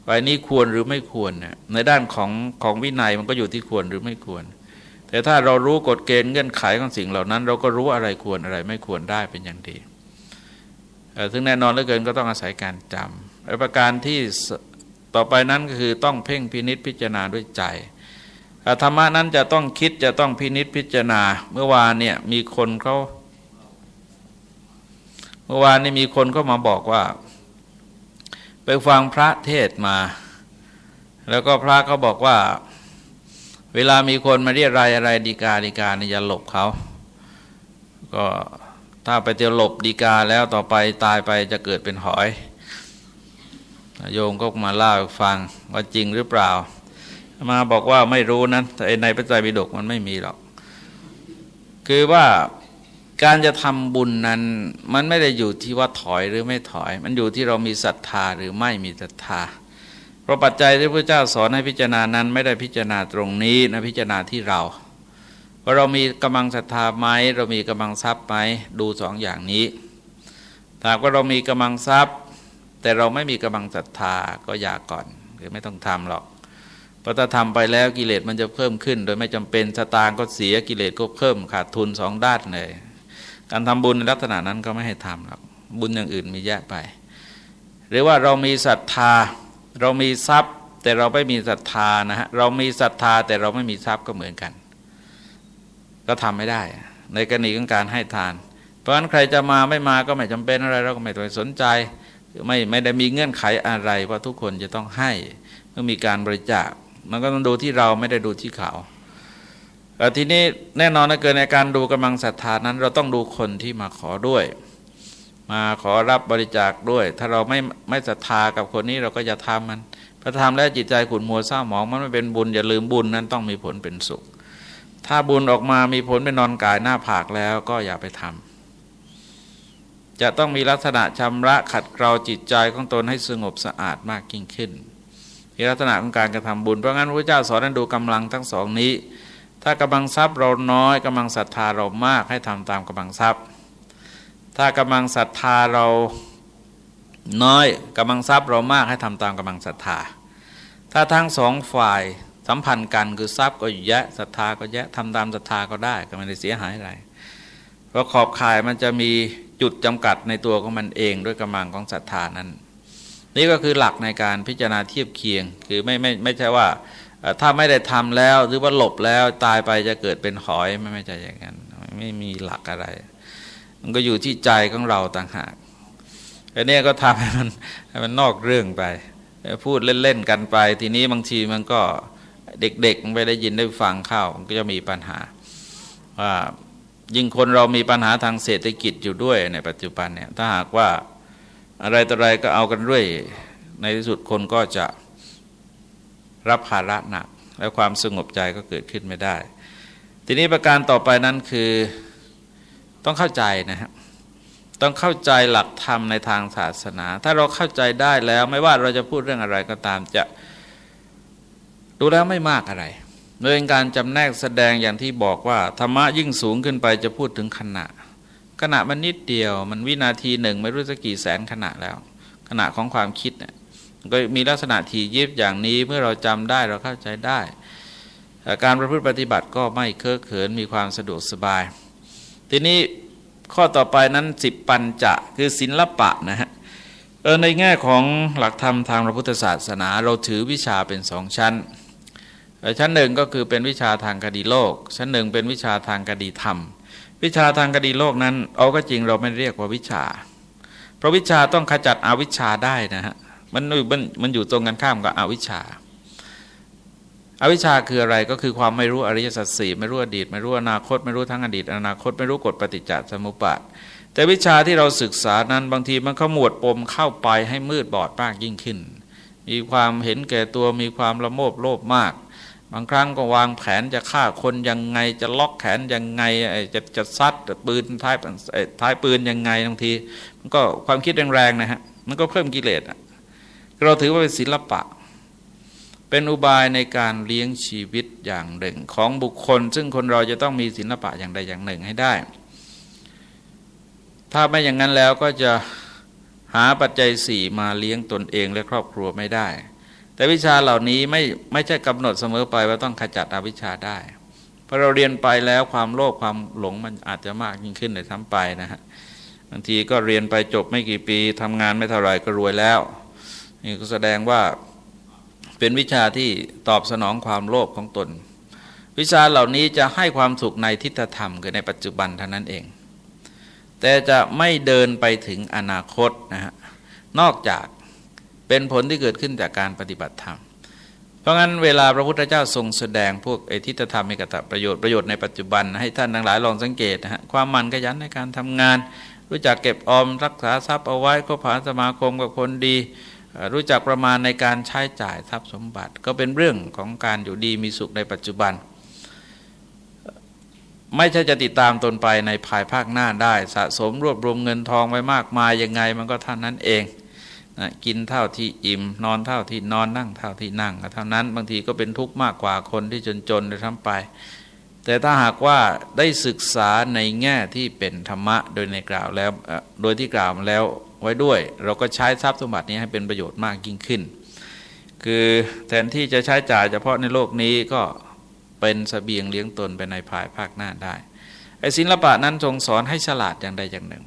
ว่านี้ควรหรือไม่ควรเนี่ยในด้านของของวินัยมันก็อยู่ที่ควรหรือไม่ควร แต่ถ้าเรารู้กฎเกณฑ์เงื่อนไขของสิ่งเหล่านั้น เราก็รู้อะไรควรอะไรไม่ควรได้เป็นอย่างดีซึ่งแน่นอนเหลือเกินก็ต้องอาศัยการจำประการที่ ต่อไปนั้นก็คือต้องเพ่งพินิษพิจารณาด้วยใจธรรมะนั้นจะต้องคิดจะต้องพินิษพิจารณา เมื่อวานเนี่ยมีคนเขาเมื่อวานนี้มีคนก็มาบอกว่า ไปฟังพระเทศมา แล้วก็พระเขาบอกว่า เวลามีคนมาเรียกรายอะไรดีกาดีกาเนี่ยอย่าหลบเขาก็ถ้าไปเตียวหลบดีกาแล้วต่อไปตายไปจะเกิดเป็นหอย โยมก็มาเล่าฟังว่าจริงหรือเปล่า มาบอกว่าไม่รู้นั้นแต่ในพระไตรปิฎกมันไม่มีหรอก คือว่าการจะทำบุญนั้น มันไม่ได้อยู่ที่ว่าถอยหรือไม่ถอย มันอยู่ที่เรามีศรัทธาหรือไม่มีศรัทธา เพราะปัจจัยที่พระเจ้าสอนให้พิจารณานั้น ไม่ได้พิจารณาตรงนี้นะพิจารณาที่เราว่าเรามีกำลังศรัทธาไหมเรามีกำลังทรัพย์ไหมดูสองอย่างนี้ถ้าว่าเรามีกำลังทรัพย์ แต่เราไม่มีกำลังศรัทธาก็อย่าก่อนคือไม่ต้องทำหรอกเพราะถ้าทำไปแล้วกิเลสมันจะเพิ่มขึ้น โดยไม่จำเป็นสตางก็เสียกิเลสก็เพิ่มขาดทุนสองด้านเลย การทำบุญในลักษณะนั้นก็ไม่ให้ทำหรอกบุญอย่างอื่นมีแยกไป หรือว่าเรามีศรัทธา เรามีทรัพย์ แต่เราไม่มีศรัทธานะฮะเรามีศรัทธาแต่เราไม่มีทรัพย์ก็เหมือนกัน ก็ทำไม่ได้ ในกรณีของการให้ทาน เพราะฉะนั้นใครจะมาไม่มาก็ไม่จำเป็นอะไรเราก็ไม่ต้องสนใจ ไม่ไม่ได้มีเงื่อนไขอะไรว่าทุกคนจะต้องให้เมื่อมีการบริจาค มันก็ต้องดูที่เราไม่ได้ดูที่เขาแต่ทีนี้แน่นอนนะเกิดในการดูกำลังศรัทธานั้น เราต้องดูคนที่มาขอด้วย มาขอรับบริจาคด้วย ถ้าเราไม่ไม่ศรัทธากับคนนี้เราก็จะทำมันพอทำแล้วจิตใจขุ่นมัวเศร้าหมองมันไม่เป็นบุญอย่าลืมบุญนั้นต้องมีผลเป็นสุข ถ้าบุญออกมามีผลเป็นนอนกายหน้าผากแล้วก็อย่าไปทำ จะต้องมีลักษณะชำระขัดเกลาจิตใจของตนให้สงบสะอาดมากยิ่งขึ้นมีลักษณะของการกระทำบุญเพราะงั้นพระเจ้าสอนให้ดูกำลังทั้งสองนี้ ถ้ากำลังทรัพย์เราน้อยกำลังศรัทธาเรามากให้ทำตามกำลังทรัพย์ ถ้ากำลังศรัทธาเราน้อยกำลังทรัพย์เรามากให้ทำตามกำลังศรัทธา ถ้าทั้งสองฝ่ายสัมพันธ์กันคือทรัพย์ก็แยะศรัทธาก็แยะทำตามศรัทธาก็ได้ก็ไม่ได้เสียหายอะไร เพราะขอบข่ายมันจะมีจุดจำกัดในตัวของมันเองด้วยกำลังของศรัทธานั้น นี่ก็คือหลักในการพิจารณาเทียบเคียง คือไม่ไม่ไม่ใช่ว่าถ้าไม่ได้ทำแล้วหรือว่าหลบแล้วตายไปจะเกิดเป็นหอยไม่ไม่ใช่อย่างนั้นไม่มีหลักอะไร มันก็อยู่ที่ใจของเราต่างหากอันนี้ก็ทำให้มันให้มันนอกเรื่องไป พูดเล่นๆกันไป ทีนี้บางทีมันก็เด็กๆไปได้ยินได้ฟังเข้ามันก็จะมีปัญหาว่า ยิ่งคนเรามีปัญหาทางเศรษฐกิจอยู่ด้วยในปัจจุบันเนี่ยถ้าหากว่าอะไรต่ออะไรก็เอากันด้วยในที่สุดคนก็จะรับภาระหนัก และความสงบใจก็เกิดขึ้นไม่ได้ ทีนี้ประการต่อไปนั้นคือต้องเข้าใจนะครับต้องเข้าใจหลักธรรมในทางศาสนา ถ้าเราเข้าใจได้แล้วไม่ว่าเราจะพูดเรื่องอะไรก็ตามจะดูแล้วไม่มากอะไร โดยการจำแนกแสดงอย่างที่บอกว่าธรรมะยิ่งสูงขึ้นไปจะพูดถึงขณะ ขณะมันนิดเดียว มันวินาทีหนึ่งไม่รู้สักกี่แสนขณะแล้ว ขณะของความคิดเนี่ยก็มีลักษณะทียิบอย่างนี้เมื่อเราจำได้เราเข้าใจได้ การประพฤติปฏิบัติก็ไม่เคอะเขินมีความสะดวกสบาย ทีนี้ข้อต่อไปนั้นสิบปัญจะคือศิละปะนะฮะในแง่ของหลักธรรมทางพระพุทธศาสนา เราถือวิชาเป็นสองชั้น ชั้นหนึ่งก็คือเป็นวิชาทางคดีโลก ชั้นหนึ่งเป็นวิชาทางคดีธรรม วิชาทางคดีโลกนั้น เอาก็จริงเราไม่เรียกว่าวิชา เพราะวิชาต้องขจัดอวิชชาได้นะฮะมันมันมันอยู่ตรงกันข้ามกับอวิชชาอวิชชาคืออะไรก็คือความไม่รู้อริยสัจสี่ไม่รู้อดีต ไม่รู้อนาคต ไม่รู้ทั้งอดีต อนาคต ไม่รู้กฎปฏิจจสมุปบาทแต่วิชาที่เราศึกษานั้นบางทีมันขมวดปมเข้าไปให้มืดบอดมากยิ่งขึ้น มีความเห็นแก่ตัวมีความละโมบโลภมาก บางครั้งก็วางแผนจะฆ่าคนยังไง จะล็อกแขนยังไงจะจะซัดปืนท้ายท้ายปืนยังไงบางที มันก็ความคิดแรงๆนะฮะมันก็เพิ่มกิเลสเราถือว่าเป็นศิลปะ เป็นอุบายในการเลี้ยงชีวิตอย่างหนึ่ง ของบุคคล ซึ่งคนเราจะต้องมีศิลปะอย่างใดอย่างหนึ่งให้ได้ ถ้าไม่อย่างนั้นแล้วก็จะหาปัจจัยสี่มาเลี้ยงตนเองและครอบครัวไม่ได้ แต่วิชาเหล่านี้ไม่ไม่ใช่กำหนดเสมอไปว่าต้องขจัดอวิชชาได้พอเราเรียนไปแล้วความโลภความหลงมันอาจจะมากยิ่งขึ้นเลยทั้งไปนะฮะบางทีก็เรียนไปจบไม่กี่ปีทำงานไม่เท่าไรก็รวยแล้วนี่ก็แสดงว่าเป็นวิชาที่ตอบสนองความโลภของตน วิชาเหล่านี้จะให้ความสุขในทิฏฐธรรมคือในปัจจุบันเท่านั้นเอง แต่จะไม่เดินไปถึงอนาคตนะฮะนอกจาก เป็นผลที่เกิดขึ้นจากการปฏิบัติธรรม เพราะงั้นเวลาพระพุทธเจ้าทรงแสดงพวกไอทิฏฐธรรมมีกตประโยชน์ประโยชน์ในปัจจุบันให้ท่านทั้งหลายลองสังเกตนะฮะความมันขยันในการทำงาน รู้จักเก็บออมรักษาทรัพย์เอาไว้ก็ผ่านสมาคมกับคนดี รู้จักประมาณในการใช้จ่ายทรัพย์สมบัติ ก็เป็นเรื่องของการอยู่ดีมีสุขในปัจจุบันไม่ใช่จะติดตามตนไปในภายภาคหน้าได้สะสมรวบรวมเงินทองไว้มากมายยังไงมันก็ท่านนั้นเอง นะกินเท่าที่อิ่ม นอนเท่าที่นอนนั่งเท่าที่นั่งก็เท่านั้นบางทีก็เป็นทุกข์มากกว่าคนที่จนๆเลยทั้งไป แต่ถ้าหากว่าได้ศึกษาในแง่ที่เป็นธรรมะโดยในกล่าวแล้วโดยที่กล่าวมาแล้วไว้ด้วย เราก็ใช้ทรัพย์สมบัตินี้ให้เป็นประโยชน์มากยิ่งขึ้น คือแทนที่จะใช้จ่ายเฉพาะในโลกนี้ก็เป็นสเสบียงเลี้ยงตนไปในภายภาคหน้าได้ไอ้ศิลปะนั้นทรงสอนให้ฉลาดอย่างใดอย่างหนึ่ง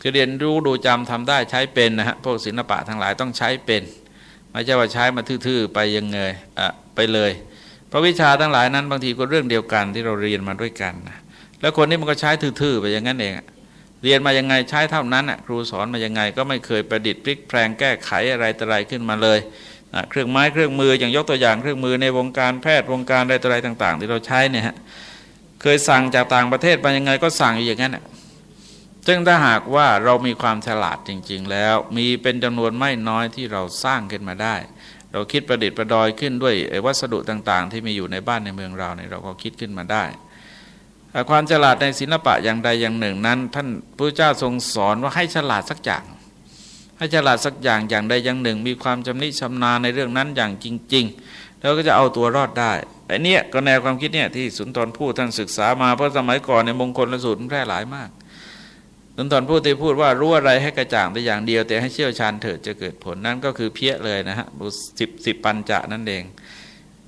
คือเรียนรู้ดูจำทำได้ใช้เป็นนะฮะพวกศิลปะทั้งหลายต้องใช้เป็น ไม่ใช่ว่าใช้มาทื่อๆไปยังไงอะไปเลยเพราะวิชาทั้งหลายนั้นบางทีก็เรื่องเดียวกันที่เราเรียนมาด้วยกันนะแล้วคนนี้มันก็ใช้ทื่อๆไปอย่างนั้นเองเรียนมายังไงใช้เท่านั้นครูสอนมายังไงก็ไม่เคยประดิษฐ์พลิกแปลงแก้ไขอะไรต่ออะไรขึ้นมาเลยเครื่องไม้เครื่องมืออย่างยกตัวอย่างเครื่องมือในวงการแพทย์วงการอะไรต่ออะไรต่าง ๆ ที่เราใช้เนี่ยฮะเคยสั่งจากต่างประเทศมายังไงก็สั่งอยู่อย่างนั้น ซึ่งถ้าหากว่าเรามีความฉลาดจริง ๆ แล้ว มีเป็นจำนวนไม่น้อยที่เราสร้างขึ้นมาได้ เราคิดประดิษฐ์ประดอยขึ้นด้วยวัสดุต่างๆ ที่มีอยู่ในบ้านในเมืองเราเนี่ยเราก็คิดขึ้นมาได้ความฉลาดในศิลปะอย่างใดอย่างหนึ่งนั้น ท่านพระเจ้าทรงสอนว่าให้ฉลาดสักอย่าง ให้ฉลาดสักอย่างอย่างใดอย่างหนึ่ง มีความจำนิชำนาญในเรื่องนั้นอย่างจริง ๆ แล้วก็จะเอาตัวรอดได้ไอ้นี่ก็แนวความคิดเนี่ยที่สุนทรภู่ท่านศึกษามาเพราะสมัยก่อนในมงคลละสูตรแพร่หลายมาก นนตอนพูดที่พูดว่ารู้อะไรให้กระจ่างแต่อย่างเดียว แต่ให้เชี่ยวชาญเถิดจะเกิดผลนั่นก็คือเพี้ยเลยนะฮะสิบสิบปัญจะนั่นเอง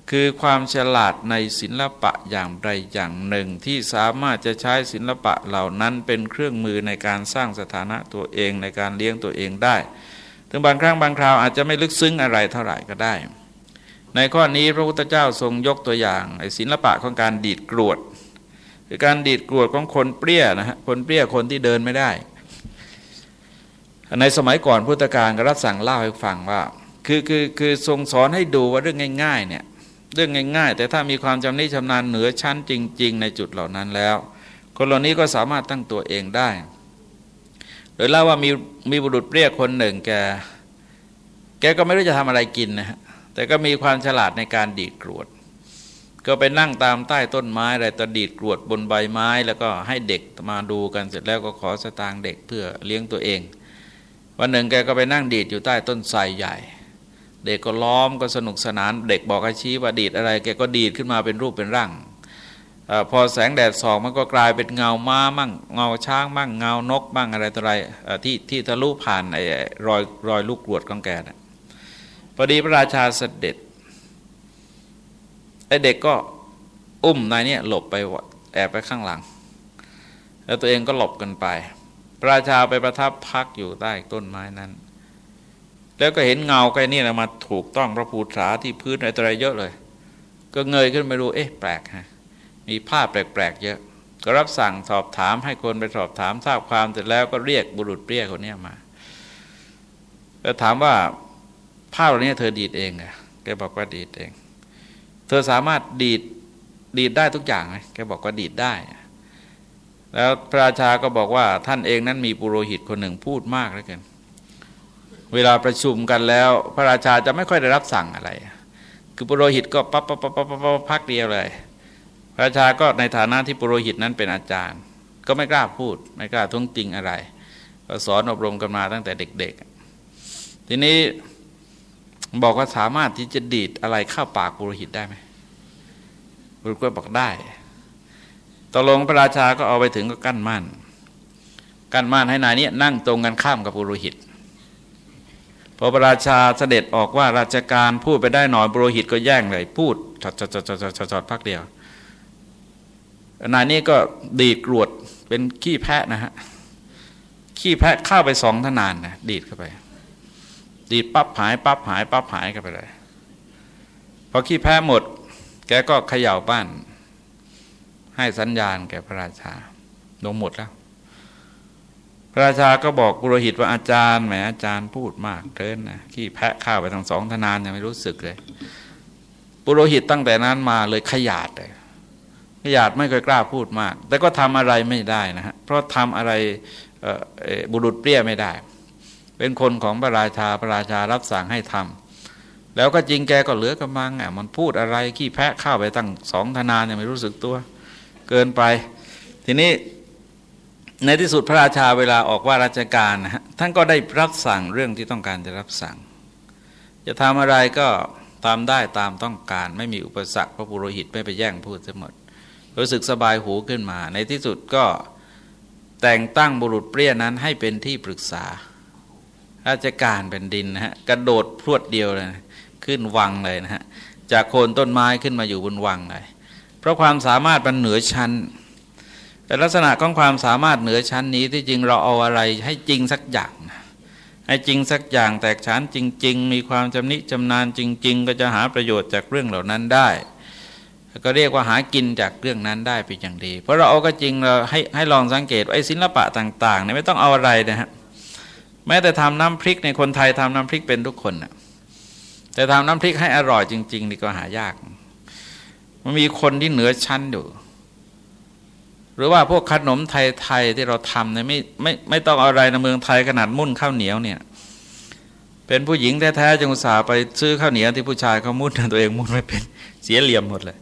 คือความฉลาดในศิลปะอย่างใดอย่างหนึ่ง ที่สามารถจะใช้ศิลปะเหล่านั้นเป็นเครื่องมือในการสร้างสถานะตัวเองในการเลี้ยงตัวเองได้ ถึงบางครั้งบางคราวอาจจะไม่ลึกซึ้งอะไรเท่าไหร่ก็ได้ ในข้อนี้พระพุทธเจ้าทรงยกตัวอย่างศิลปะของการดีดกรวด คือการดีดกรวดของคนเปรี้ยนะฮะคนเปรี้ยคนที่เดินไม่ได้ ในสมัยก่อนพุทธกาลก็รับสั่งเล่าให้ฟังว่า คือคือคือทรงสอนให้ดูว่าเรื่องง่าย ๆ เนี่ยเรื่องง่าย ๆ แต่ถ้ามีความจำนิชำนาญเหนือชั้นจริง ๆ ในจุดเหล่านั้นแล้ว คนเหล่านี้ก็สามารถตั้งตัวเองได้ โดยเล่าว่ามีมีบุรุษเปรี้ยคนหนึ่งแกแกก็ไม่รู้จะทำอะไรกินนะฮะแต่ก็มีความฉลาดในการดีดกรวด ก็ไปนั่งตามใต้ต้นไม้อะไรตะดีดกรวดบนใบไม้ แล้วก็ให้เด็กมาดูกันเสร็จแล้วก็ขอสตางค์เด็กเพื่อเลี้ยงตัวเอง วันหนึ่งแกก็ไปนั่งดีดอยู่ใต้ต้นไทรใหญ่ เด็กก็ล้อมก็สนุกสนาน เด็กบอกให้ชี้ว่าดีดอะไรแกก็ดีดขึ้นมาเป็นรูปเป็นร่างอพอแสงแดดส่องมันก็กลายเป็นเงาม้ามั่งเงาช้างมั่งเงานกบ้างอะไรต่ออะไรที่ที่ทะลุผ่านไอ้รอยรอยลูกกรวดของแกนะพอดีพระราชาเสด็จ ไอ้เด็กก็อุ้มนายเนี่ยหลบไปแอบไปข้างหลัง แล้วตัวเองก็หลบกันไป พระราชาไปประทับพักอยู่ใต้ต้นไม้นั้น แล้วก็เห็นเงาใกล้นี่นะมาถูกต้องพระภูษาที่พื้นอะไรเยอะเลย ก็เงยขึ้นไปดูเอ๊ะแปลกฮะมีภาพแปลกๆเยอะ ก็รับสั่งสอบถามให้คนไปสอบถามทราบความเสร็จแล้วก็เรียกบุรุษเปรี้ยคนนี้มาแล้วถามว่าภาพเหล่านี้เธอดีดเองอะแกบอกว่าดีดเอง เธอสามารถดีดดีดได้ทุกอย่างไหมแกบอกว่าดีดได้ แล้วพระราชาก็บอกว่าท่านเองนั้นมีปุโรหิตคนหนึ่งพูดมากแล้วกันเวลาประชุมกันแล้ว พระราชาจะไม่ค่อยได้รับสั่งอะไร คือปุโรหิตก็ปั๊บปั๊บปั๊บปั๊บปั๊บพักเดียวเลย พระราชาก็ในฐานะที่ปุโรหิตนั้นเป็นอาจารย์ ก็ไม่กล้าพูด ไม่กล้าทุ่งติงอะไร ก็สอนอบรมกันมาตั้งแต่เด็ก ๆ ทีนี้ บอกว่าสามารถที่จะดีดอะไรเข้าปากปุโรหิตได้ไหมปุโรหิตก็บอกได้ตกลงพระราชาก็เอาไปถึงก็กั้นม่านกั้นม่านให้นายนี้นั่งตรงกันข้ามกับปุโรหิตพอพระราชาเสด็จออกว่าราชการพูดไปได้หน่อยบุโรหิตก็แย่งเลยพูดจอดจอดจอดจอดจอดพักเดียวนายนี้ก็ดีดกรวดเป็นขี้แพะนะฮะขี้แพะเข้าไปสองทนานนะดีดเข้าไป ดีดปั๊บหายปั๊บหายปั๊บหายกันไปเลยพอขี้แพะหมด แกก็เขย่าบ้าน ให้สัญญาณแก่พระราชาลงหมดแล้ว พระราชาก็บอกปุโรหิตว่าอาจารย์แหมอาจารย์พูดมากเกินนะขี้แพะข้าวไปทั้งสองทนานยังไม่รู้สึกเลยปุโรหิตตั้งแต่นั้นมาเลยขยาดเลยขยาดไม่เคยกล้าพูดมาก แต่ก็ทำอะไรไม่ได้นะฮะเพราะทำอะไรบุรุษเปรี้ยไม่ได้ เป็นคนของพระราชาพระราชารับสั่งให้ทำแล้วก็จริงแกก็เหลือกำลังอะมันพูดอะไรขี้แพะข้าวไปตั้งสองทนาเนยังไม่รู้สึกตัว เกินไป ทีนี้ในที่สุดพระราชาเวลาออกว่าราชการนะฮะท่านก็ได้รับสั่งเรื่องที่ต้องการจะรับสั่ง จะทำอะไรก็ตามได้ตามต้องการไม่มีอุปสรรคพระปุโรหิตไม่ไปแย่งพูดเสมอรู้สึกสบายหูขึ้นมา ในที่สุดก็แต่งตั้งบุรุษเปรี้ยนั้นให้เป็นที่ปรึกษา ราชการแผ่นดินนะฮะกระโดดพรวดเดียวเลยขึ้นวังเลยนะฮะจากโคนต้นไม้ขึ้นมาอยู่บนวังเลยเพราะความสามารถมันเหนือชั้น แต่ลักษณะของความสามารถเหนือชั้นนี้ที่จริงเราเอาอะไรให้จริงสักอย่างให้จริงสักอย่างแตกฉานจริง ๆ มีความจำนิจำนานจริง ๆ ก็จะหาประโยชน์จากเรื่องเหล่านั้นได้ ก็เรียกว่าหากินจากเรื่องนั้นได้เป็นอย่างดี เพราะเราเอาก็จริงเราให้ให้ลองสังเกตไอ้ศิลปะต่างๆเนี่ยไม่ต้องเอาอะไรนะฮะ แม้แต่ทำน้ำพริกในคนไทยทำน้ำพริกเป็นทุกคนนะแต่ทำน้ำพริกให้อร่อยจริง ๆ นี่ก็หายาก มันมีคนที่เหนือชั้นอยู่ หรือว่าพวกขนมไทยๆที่เราทำเนี่ยไม่ไม่ไม่ต้องอะไรในเมืองไทยขนาดมุ่นข้าวเหนียวเนี่ย เป็นผู้หญิงแท้ๆจังอุตส่าห์ไปซื้อข้าวเหนียวที่ผู้ชายเขามุ่นตัวเองมุ่นไม่เป็นเสียเหลี่ยมหมดเลย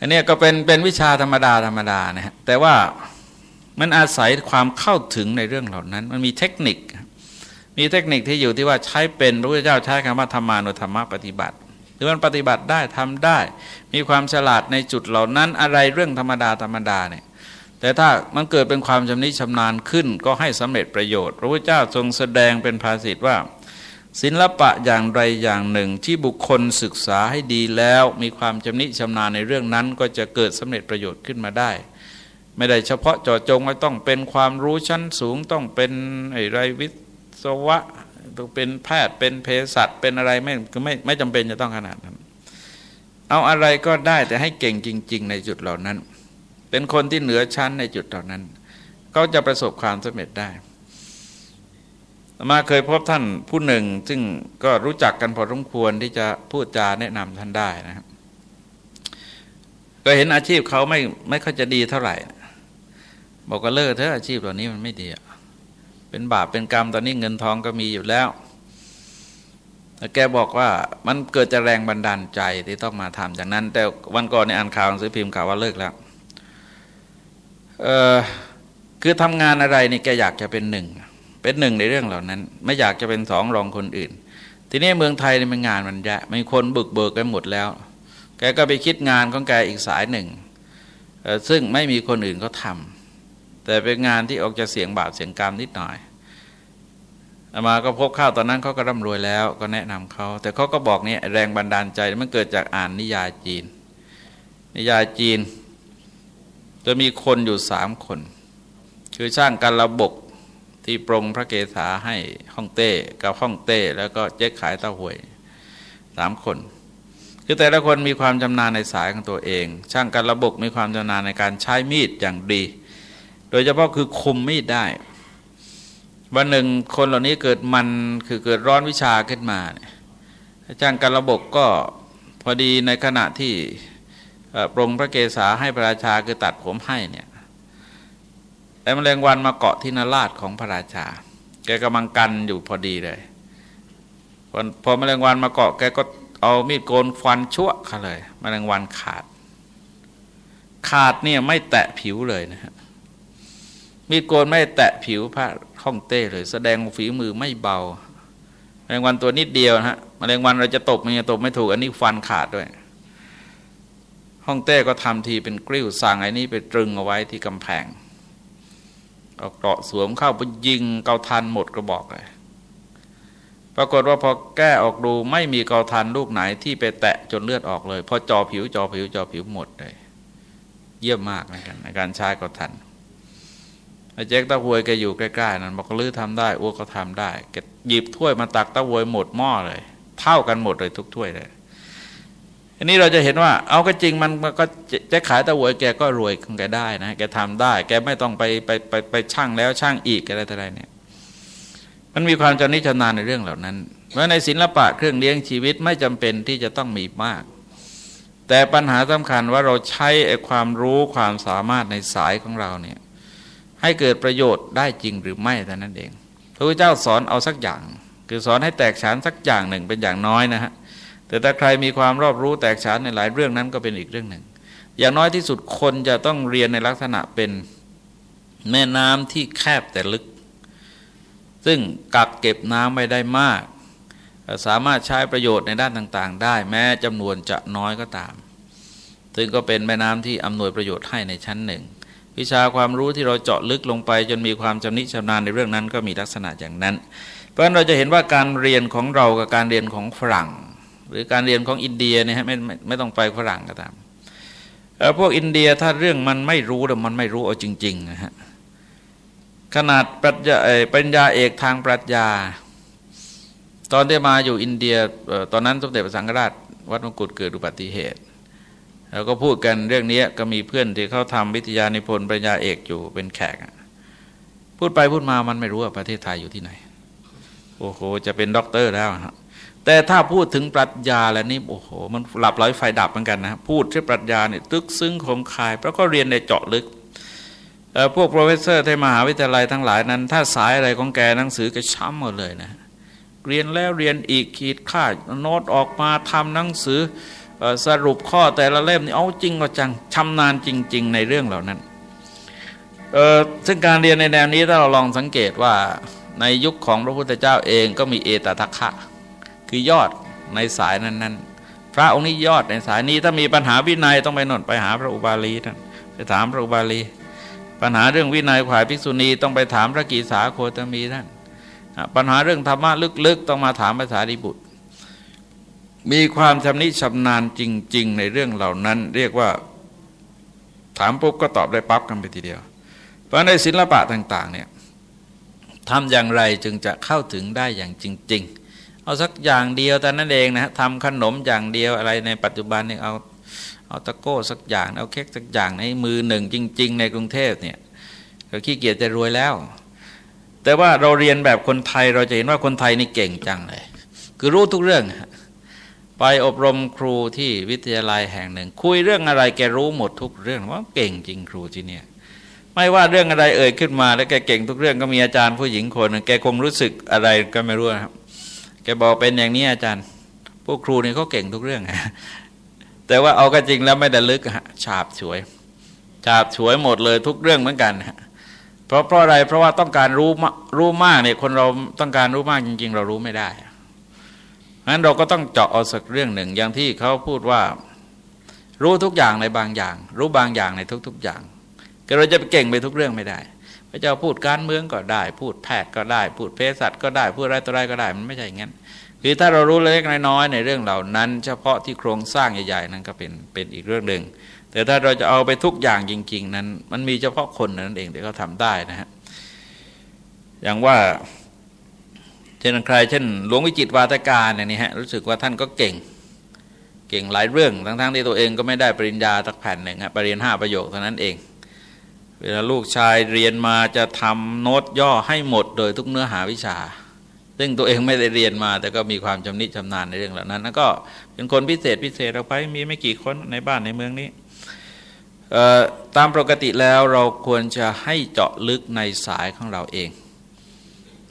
อันนี้ก็เป็นเป็นวิชาธรรมดาธรรมดานะฮะแต่ว่า มันอาศัยความเข้าถึงในเรื่องเหล่านั้น มันมีเทคนิค มีเทคนิคที่อยู่ที่ว่าใช้เป็นพระพุทธเจ้าใช้คำว่าธรรมานุธรรมปฏิบัติหรือมันปฏิบัติได้ทำได้ มีความฉลาดในจุดเหล่านั้นอะไรเรื่องธรรมดาธรรมดาเนี่ยแต่ถ้ามันเกิดเป็นความชำนิชำนาญขึ้น ก็ให้สำเร็จประโยชน์ พระพุทธเจ้าทรงแสดงเป็นภาษิตว่า ศิลปะอย่างไรอย่างหนึ่งที่บุคคลศึกษาให้ดีแล้ว มีความชำนิชำนาญในเรื่องนั้น ก็จะเกิดสำเร็จประโยชน์ขึ้นมาได้ ไม่ได้เฉพาะเจาะจงว่าต้องเป็นความรู้ชั้นสูงต้องเป็นอะไรวิศวะต้องเป็นแพทย์เป็นเภสัชเป็นอะไรไม่ไม่ไม่จำเป็นจะต้องขนาดนั้น เอาอะไรก็ได้แต่ให้เก่งจริง ๆ ในจุดเหล่านั้น เป็นคนที่เหนือชั้นในจุดเหล่านั้นเขาจะประสบความสำเร็จได้มาเคยพบท่านผู้หนึ่ง ซึ่งก็รู้จักกันพอสมควรที่จะพูดจาแนะนำท่านได้นะครับก็เห็นอาชีพเขาไม่ไม่ค่อยจะดีเท่าไหร่ บอกก็เลิกเถอะอาชีพเหล่านี้มันไม่ดีเป็นบาปเป็นกรรมตอนนี้เงินทองก็มีอยู่แล้วแต่แกบอกว่ามันเกิดจะแรงบันดาลใจที่ต้องมาทำจากนั้น แต่วันก่อนในอ่านข่าวหนังสือพิมพ์ข่าวว่าเลิกแล้วเออคือทำงานอะไรนี่แกอยากจะเป็นหนึ่งเป็นหนึ่งในเรื่องเหล่านั้น ไม่อยากจะเป็นสองรองคนอื่น ทีนี้เมืองไทยนี่มันงานมันแยะมีคนบึกเบิกกันหมดแล้ว แกก็ไปคิดงานของแกอีกสายหนึ่งซึ่งไม่มีคนอื่นเขาทา แต่เป็นงานที่ออกจะเสียงบาปเสียงกรรมนิดหน่อยอามาก็พบข้าวตอนนั้นเขาก็ร่ำรวยแล้ว ก็แนะนำเขาแต่เขาก็บอกเนี่ยแรงบันดาลใจมันเกิดจากอ่านนิยายจีน นิยายจีน จะมีคนอยู่สามคน คือช่างการระบบที่ปรงพระเกศาให้ห้องเต้กับห้องเต้ แล้วก็เจ๊ขายเต้าหวยสามคน คือแต่ละคนมีความชำนาญในสายของตัวเอง ช่างการระบบมีความชำนาญในการใช้มีดอย่างดี โดยเฉพาะคือคมมีดได้ วันหนึ่งคนเหล่านี้เกิดมันคือเกิดร้อนวิชาขึ้นมาเนี่ยอาจารย์การระบบก็พอดีในขณะที่ปรงพระเกศาให้พระราชาคือตัดผมให้เนี่ยแต่แมลงวันมาเกาะที่นาราชของพระราชา แกกำลังกันอยู่พอดีเลย พอแมลงวันมาเกาะแกก็เอามีดโกนฟันชั่วเขาเลยแมลงวันขาด ขาดเนี่ยไม่แตะผิวเลยนะครับ มีดโกนไม่แตะผิวพระห้องเต้เลย แสดงฝีมือไม่เบาแมลงวันตัวนิดเดียวนะฮะแมลงวันเราจะตบมันจะตบไม่ถูก อันนี้ฟันขาดด้วย ห้องเต้ก็ทำทีเป็นกลิ้วสั่งไอ้นี่ไปตรึงเอาไว้ที่กำแพงเอาเกราะสวมเข้าไปยิงเกาทันหมดกระบอกเลยปรากฏว่าพอแก้ออกดูไม่มีเกาทันลูกไหนที่ไปแตะจนเลือดออกเลยพอจอผิวจอผิวจอผิวหมดเลย เยี่ยมมากนะกันในการใช้เกาทัน ไอ้เจ๊กตะหวยแกอยู่ใกล้ๆนั้นบอกลื้อทำได้อ้วก็ทำได้แกหยิบถ้วยมาตักตะหวยหมดหม้อเลย เท่ากันหมดเลยทุกถ้วยเลยอันนี้เราจะเห็นว่า เอาก็จริงมันก็แจะขายตะหวยแกก็รวยของแกได้นะแกทำได้ แกไม่ต้องไปไปไปไปช่างแล้วช่างอีกอะไรต่ออะไรเนี่ย มันมีความจำนิชำนาญในเรื่องเหล่านั้น เพราะในศิลปะเครื่องเลี้ยงชีวิตไม่จำเป็นที่จะต้องมีมาก แต่ปัญหาสำคัญว่าเราใช้ความรู้ความสามารถในสายของเราเนี่ย ให้เกิดประโยชน์ได้จริงหรือไม่แต่นั้นเอง พระพุทธเจ้าสอนเอาสักอย่าง คือสอนให้แตกฉานสักอย่างหนึ่งเป็นอย่างน้อยนะฮะแต่ถ้าใครมีความรอบรู้แตกฉานในหลายเรื่องนั้นก็เป็นอีกเรื่องหนึ่ง อย่างน้อยที่สุดคนจะต้องเรียนในลักษณะเป็นแม่น้ำที่แคบแต่ลึก ซึ่งกักเก็บน้ำไม่ได้มาก สามารถใช้ประโยชน์ในด้านต่าง ๆ ได้แม้จำนวนจะน้อยก็ตาม ซึ่งก็เป็นแม่น้ำที่อำนวยประโยชน์ให้ในชั้นหนึ่ง วิชาความรู้ที่เราเจาะลึกลงไป จนมีความชำนิชำนาญในเรื่องนั้นก็มีลักษณะอย่างนั้น เพราะฉะนั้นเราจะเห็นว่าการเรียนของเรากับการเรียนของฝรั่ง หรือการเรียนของอินเดียเนี่ยไม่ไม่ไม่ต้องไปฝรั่งก็ตามพวกอินเดียถ้าเรื่องมันไม่รู้แต่มันไม่รู้เอาจริงๆนะฮะขนาดปริญญาปริญญาเอกทางปรัชญา ตอนที่มาอยู่อินเดียตอนนั้นสมเด็จพระสังฆราช วัดมงกุฎเกิดอุบัติเหตุ เราก็พูดกันเรื่องนี้ก็มีเพื่อนที่เขาทำวิทยานิพนธ์ปริญญาเอกอยู่เป็นแขก พูดไปพูดมามันไม่รู้ว่าประเทศไทยอยู่ที่ไหน โอ้โห จะเป็นด็อกเตอร์แล้วฮะแต่ถ้าพูดถึงปรัชญาแล้วนี่โอ้โห มันหลับร้อยไฟดับเหมือนกันนะพูดที่ปรัชญาเนี่ยตึกซึ้งคมคายเพราะก็เรียนในเจาะลึกพวกโปรเฟสเซอร์ที่มหาวิทยาลัยทั้งหลายนั้น ถ้าสายอะไรของแกหนังสือก็ช้ำหมดเลยนะ เรียนแล้วเรียนอีกขีดค่าโน้ตออกมาทำหนังสือ สรุปข้อแต่ละเล่มนี่เอาจริงก็จังชำนาญจริง ๆ ในเรื่องเหล่านั้นซึ่งการเรียนในแนวนี้ถ้าเราลองสังเกตว่าในยุคของพระพุทธเจ้าเองก็มีเอตทัคคะคือยอดในสายนั้นๆ พระองค์นี้ยอดในสายนี้ถ้ามีปัญหาวินัยต้องไปนนไปหาพระอุบาลีท่านไปถามพระอุบาลี ปัญหาเรื่องวินัยขวายภิกษุณีต้องไปถามพระกีสาโคตมีท่านปัญหาเรื่องธรรมะลึกๆ ต้องมาถามภาษาดิบุตร มีความชำนิชำนาญจริง ๆ ในเรื่องเหล่านั้น เรียกว่าถามปุ๊บก็ตอบได้ปั๊บกันไปทีเดียว เพราะในศิลปะต่างๆเนี่ยทำอย่างไรจึงจะเข้าถึงได้อย่างจริง ๆ เอาสักอย่างเดียวแต่นั้นเองนะทำขนมอย่างเดียวอะไรในปัจจุบันเนี่ยเอาเอาตะโก้สักอย่างเอาเค้กสักอย่างในมือหนึ่งจริง ๆ ในกรุงเทพเนี่ยก็ขี้เกียจจะรวยแล้ว แต่ว่าเราเรียนแบบคนไทยเราจะเห็นว่าคนไทยนี่เก่งจังเลย คือรู้ทุกเรื่อง ไปอบรมครูที่วิทยาลัยแห่งหนึ่ง คุยเรื่องอะไรแกรู้หมดทุกเรื่องว่าเก่งจริงครูที่เนี่ยไม่ว่าเรื่องอะไรเอ่ยขึ้นมา แล้วแกเก่งทุกเรื่องก็มีอาจารย์ผู้หญิงคนแกคงรู้สึกอะไรก็ไม่รู้ครับ แกบอกเป็นอย่างนี้อาจารย์ พวกครูนี่เขาเก่งทุกเรื่องแต่ว่าเอาก็จริงแล้วไม่ได้ลึกฮะฉาบฉวย ฉาบฉวยหมดเลยทุกเรื่องเหมือนกันเพราะเพราะอะไรเพราะว่าต้องการรู้รู้มากเนี่ยคนเราต้องการรู้มากจริง ๆ เรารู้ไม่ได้ งั้นเราก็ต้องเจาะเอาสักเรื่องหนึ่งอย่างที่เขาพูดว่า รู้ทุกอย่างในบางอย่าง รู้บางอย่างในทุก ๆอย่างก็เราจะไปเก่งไปทุกเรื่องไม่ได้พระเจ้าพูดการเมืองก็ได้ พูดแพทย์ก็ได้ พูดเภสัชก็ได้ พูดอะไรต่ออะไรก็ได้ มันไม่ใช่อย่างนั้นคือถ้าเรารู้เล็กน้อยในเรื่องเหล่านั้น เฉพาะที่โครงสร้างใหญ่ ๆ นั้นก็เป็นเป็นอีกเรื่องหนึ่งแต่ถ้าเราจะเอาไปทุกอย่างจริง ๆ นั้น มันมีเฉพาะคนนั้นเองที่เขาทาได้นะฮะอย่างว่า ช่นใครเช่นหลวงวิจิตวาทการเนี่ยนี่ฮะรู้สึกว่าท่านก็เก่ง เก่งหลายเรื่องทั้งๆที่ตัวเองก็ไม่ได้ปริญญาตักแผ่นหนึ่งฮะปริญญาห้าประโยคเท่านั้นเอง เวลาลูกชายเรียนมาจะทำโน้ตย่อให้หมดโดยทุกเนื้อหาวิชา ซึ่งตัวเองไม่ได้เรียนมา แต่ก็มีความจำนิชำนาญในเรื่องเหล่านั้น แล้วก็เป็นคนพิเศษพิเศษเราไปมีไม่กี่คนในบ้านในเมืองนี้ตามปกติแล้วเราควรจะให้เจาะลึกในสายของเราเอง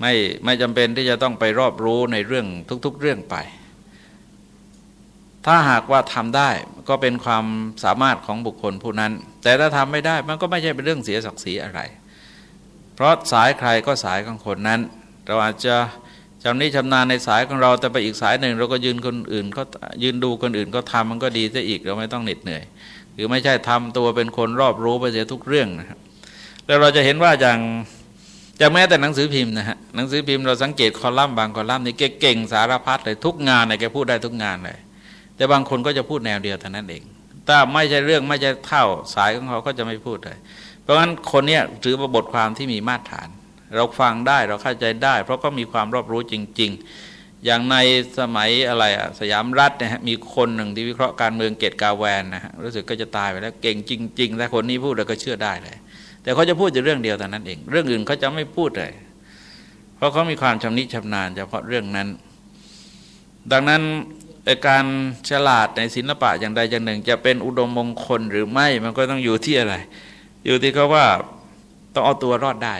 ไม่ไม่จำเป็นที่จะต้องไปรอบรู้ในเรื่องทุก ๆ เรื่องไป ถ้าหากว่าทำได้ก็เป็นความสามารถของบุคคลผู้นั้น แต่ถ้าทำไม่ได้มันก็ไม่ใช่เป็นเรื่องเสียศักดิ์ศรีอะไร เพราะสายใครก็สายของคนนั้น เราอาจจะจำนี้ชำนาญในสายของเราแต่ไปอีกสายหนึ่ง เราก็ยืนคนอื่นก็ยืนดูคนอื่นก็ทำมันก็ดีซะอีกเราไม่ต้องเหน็ดเหนื่อย หรือไม่ใช่ทำตัวเป็นคนรอบรู้ไปเสียทุกเรื่องนะครับแล้วเราจะเห็นว่าอย่าง จะแม้แต่หนังสือพิมพ์นะฮะหนังสือพิมพ์เราสังเกตคอลัมน์บางคอลัมน์นี่เก่งสารพัดเลยทุกงานเนี่ยแกพูดได้ทุกงานเลย แต่บางคนก็จะพูดแนวเดียวเท่านั้นเองถ้าไม่ใช่เรื่องไม่ใช่เท่าสายของเขาก็จะไม่พูดเลย เพราะฉะนั้นคนเนี้ยถือว่าบทความที่มีมาตรฐาน เราฟังได้เราเข้าใจได้ เพราะก็มีความรอบรู้จริง ๆ อย่างในสมัยอะไรอะสยามรัฐนะฮะมีคนหนึ่งที่วิเคราะห์การเมืองเกตกาแวนนะฮะรู้สึกก็จะตายไปแล้วเก่งจริง ๆ แต่คนนี้พูดเราก็เชื่อได้เลย แต่เขาจะพูดแต่เรื่องเดียวแต่นั้นเอง เรื่องอื่นเขาจะไม่พูดเลย เพราะเขามีความชำนิชำนาญเฉพาะเรื่องนั้น ดังนั้นการฉลาดในศิลปะอย่างใดอย่างหนึ่ง จะเป็นอุดมมงคลหรือไม่มันก็ต้องอยู่ที่อะไร อยู่ที่เขาว่าต้องเอาตัวรอดได้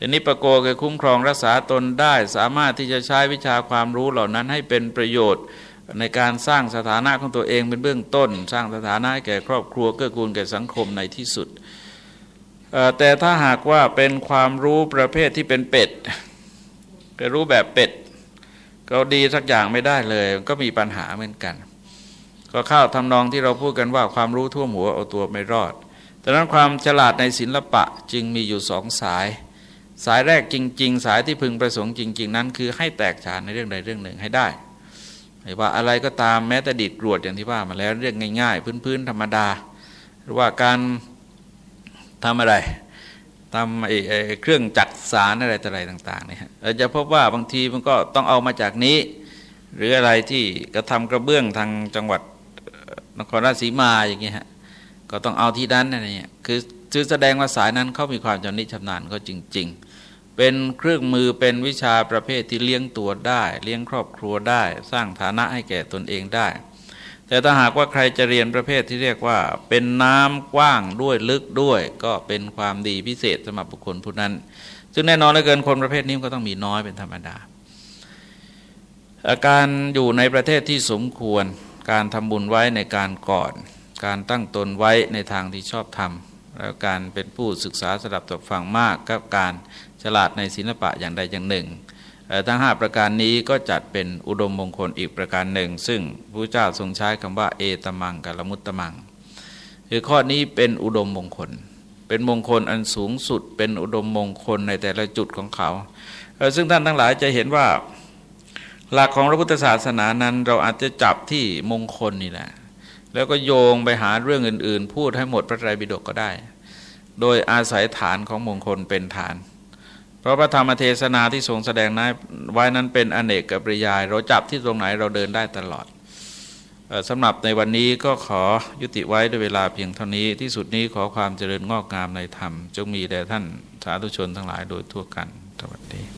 อันนี้ประโกคือคุ้มครองรักษาตนได้ สามารถที่จะใช้วิชาความรู้เหล่านั้นให้เป็นประโยชน์ในการสร้างสถานะของตัวเองเป็นเบื้องต้น สร้างสถานะแก่ครอบครัวเกื้อกูลแก่สังคมในที่สุด แต่ถ้าหากว่าเป็นความรู้ประเภทที่เป็นเป็ดก็รู้แบบเป็ด ก็ดีสักอย่างไม่ได้เลย ก็มีปัญหาเหมือนกัน ก็เข้าทำนองที่เราพูดกันว่าความรู้ทั่วหัวเอาตัวไม่รอดดังนั้นความฉลาดในศิลปะจึงมีอยู่สองสาย สายแรกจริง ๆ สายที่พึงประสงค์จริง ๆ นั้น คือให้แตกฉานในเรื่องใดเรื่องหนึ่งให้ได้ไม่ว่าอะไรก็ตามแม้แต่ดิดรวดอย่างที่ว่ามาแล้วเรื่องง่าย ๆ พื้นๆธรรมดา หรือว่าการ ทำอะไรทำไอ้เครื่องจักสารอะไรต่ออะไรต่างๆเนี่ยเราจะพบว่าบางทีมันก็ต้องเอามาจากนี้ หรืออะไรที่กระทากระเบื้องทางจังหวัดนครราชสีมาอย่างเงี้ยฮะก็ต้องเอาที่นั้นอะไรเงี้ยคือคือแสดงว่าสายนั้นเขามีความชำนิชำนาญก็จริง ๆ เป็นเครื่องมือเป็นวิชาประเภทที่เลี้ยงตัวได้ เลี้ยงครอบครัวได้ สร้างฐานะให้แก่ตนเองได้ แต่ถ้าหากว่าใครจะเรียนประเภทที่เรียกว่า เป็นน้ำกว้างด้วยลึกด้วย ก็เป็นความดีพิเศษสำหรับบุคคลผู้นั้น ซึ่งแน่นอนเหลือเกินคนประเภทนี้ก็ต้องมีน้อยเป็นธรรมดา อาการอยู่ในประเทศที่สมควร การทำบุญไว้ในการก่อน การตั้งตนไว้ในทางที่ชอบทำแล้วการเป็นผู้ศึกษาสดับตกฟังมากกับการฉลาดในศิลปะอย่างใดอย่างหนึ่ง ทั้งห้าประการนี้ก็จัดเป็นอุดมมงคลอีกประการหนึ่ง ซึ่งพระเจ้าทรงใช้คำว่า เอตมังกัลมุตตมังคือข้อนี้เป็นอุดมมงคล เป็นมงคลอันสูงสุด เป็นอุดมมงคลในแต่ละจุดของเขา ซึ่งท่านทั้งหลายจะเห็นว่า หลักของพระพุทธศาสนานั้น เราอาจจะจับที่มงคลนี่แหละ แล้วก็โยงไปหาเรื่องอื่น ๆ พูดให้หมดพระไตรปิฎกก็ได้ โดยอาศัยฐานของมงคลเป็นฐาน ราะพระธรรมเทศนาที่ทรงแสดงนั้นไว้นั้นเป็นอเนกกับปริยาย เราจับที่ตรงไหนเราเดินได้ตลอดสำหรับในวันนี้ก็ขอยุติไว้ด้วยเวลาเพียงเท่านี้ที่สุดนี้ขอความเจริญงอกงามในธรรม จงมีแด่ท่านสาธุชนทั้งหลายโดยทั่วกันสวัสดี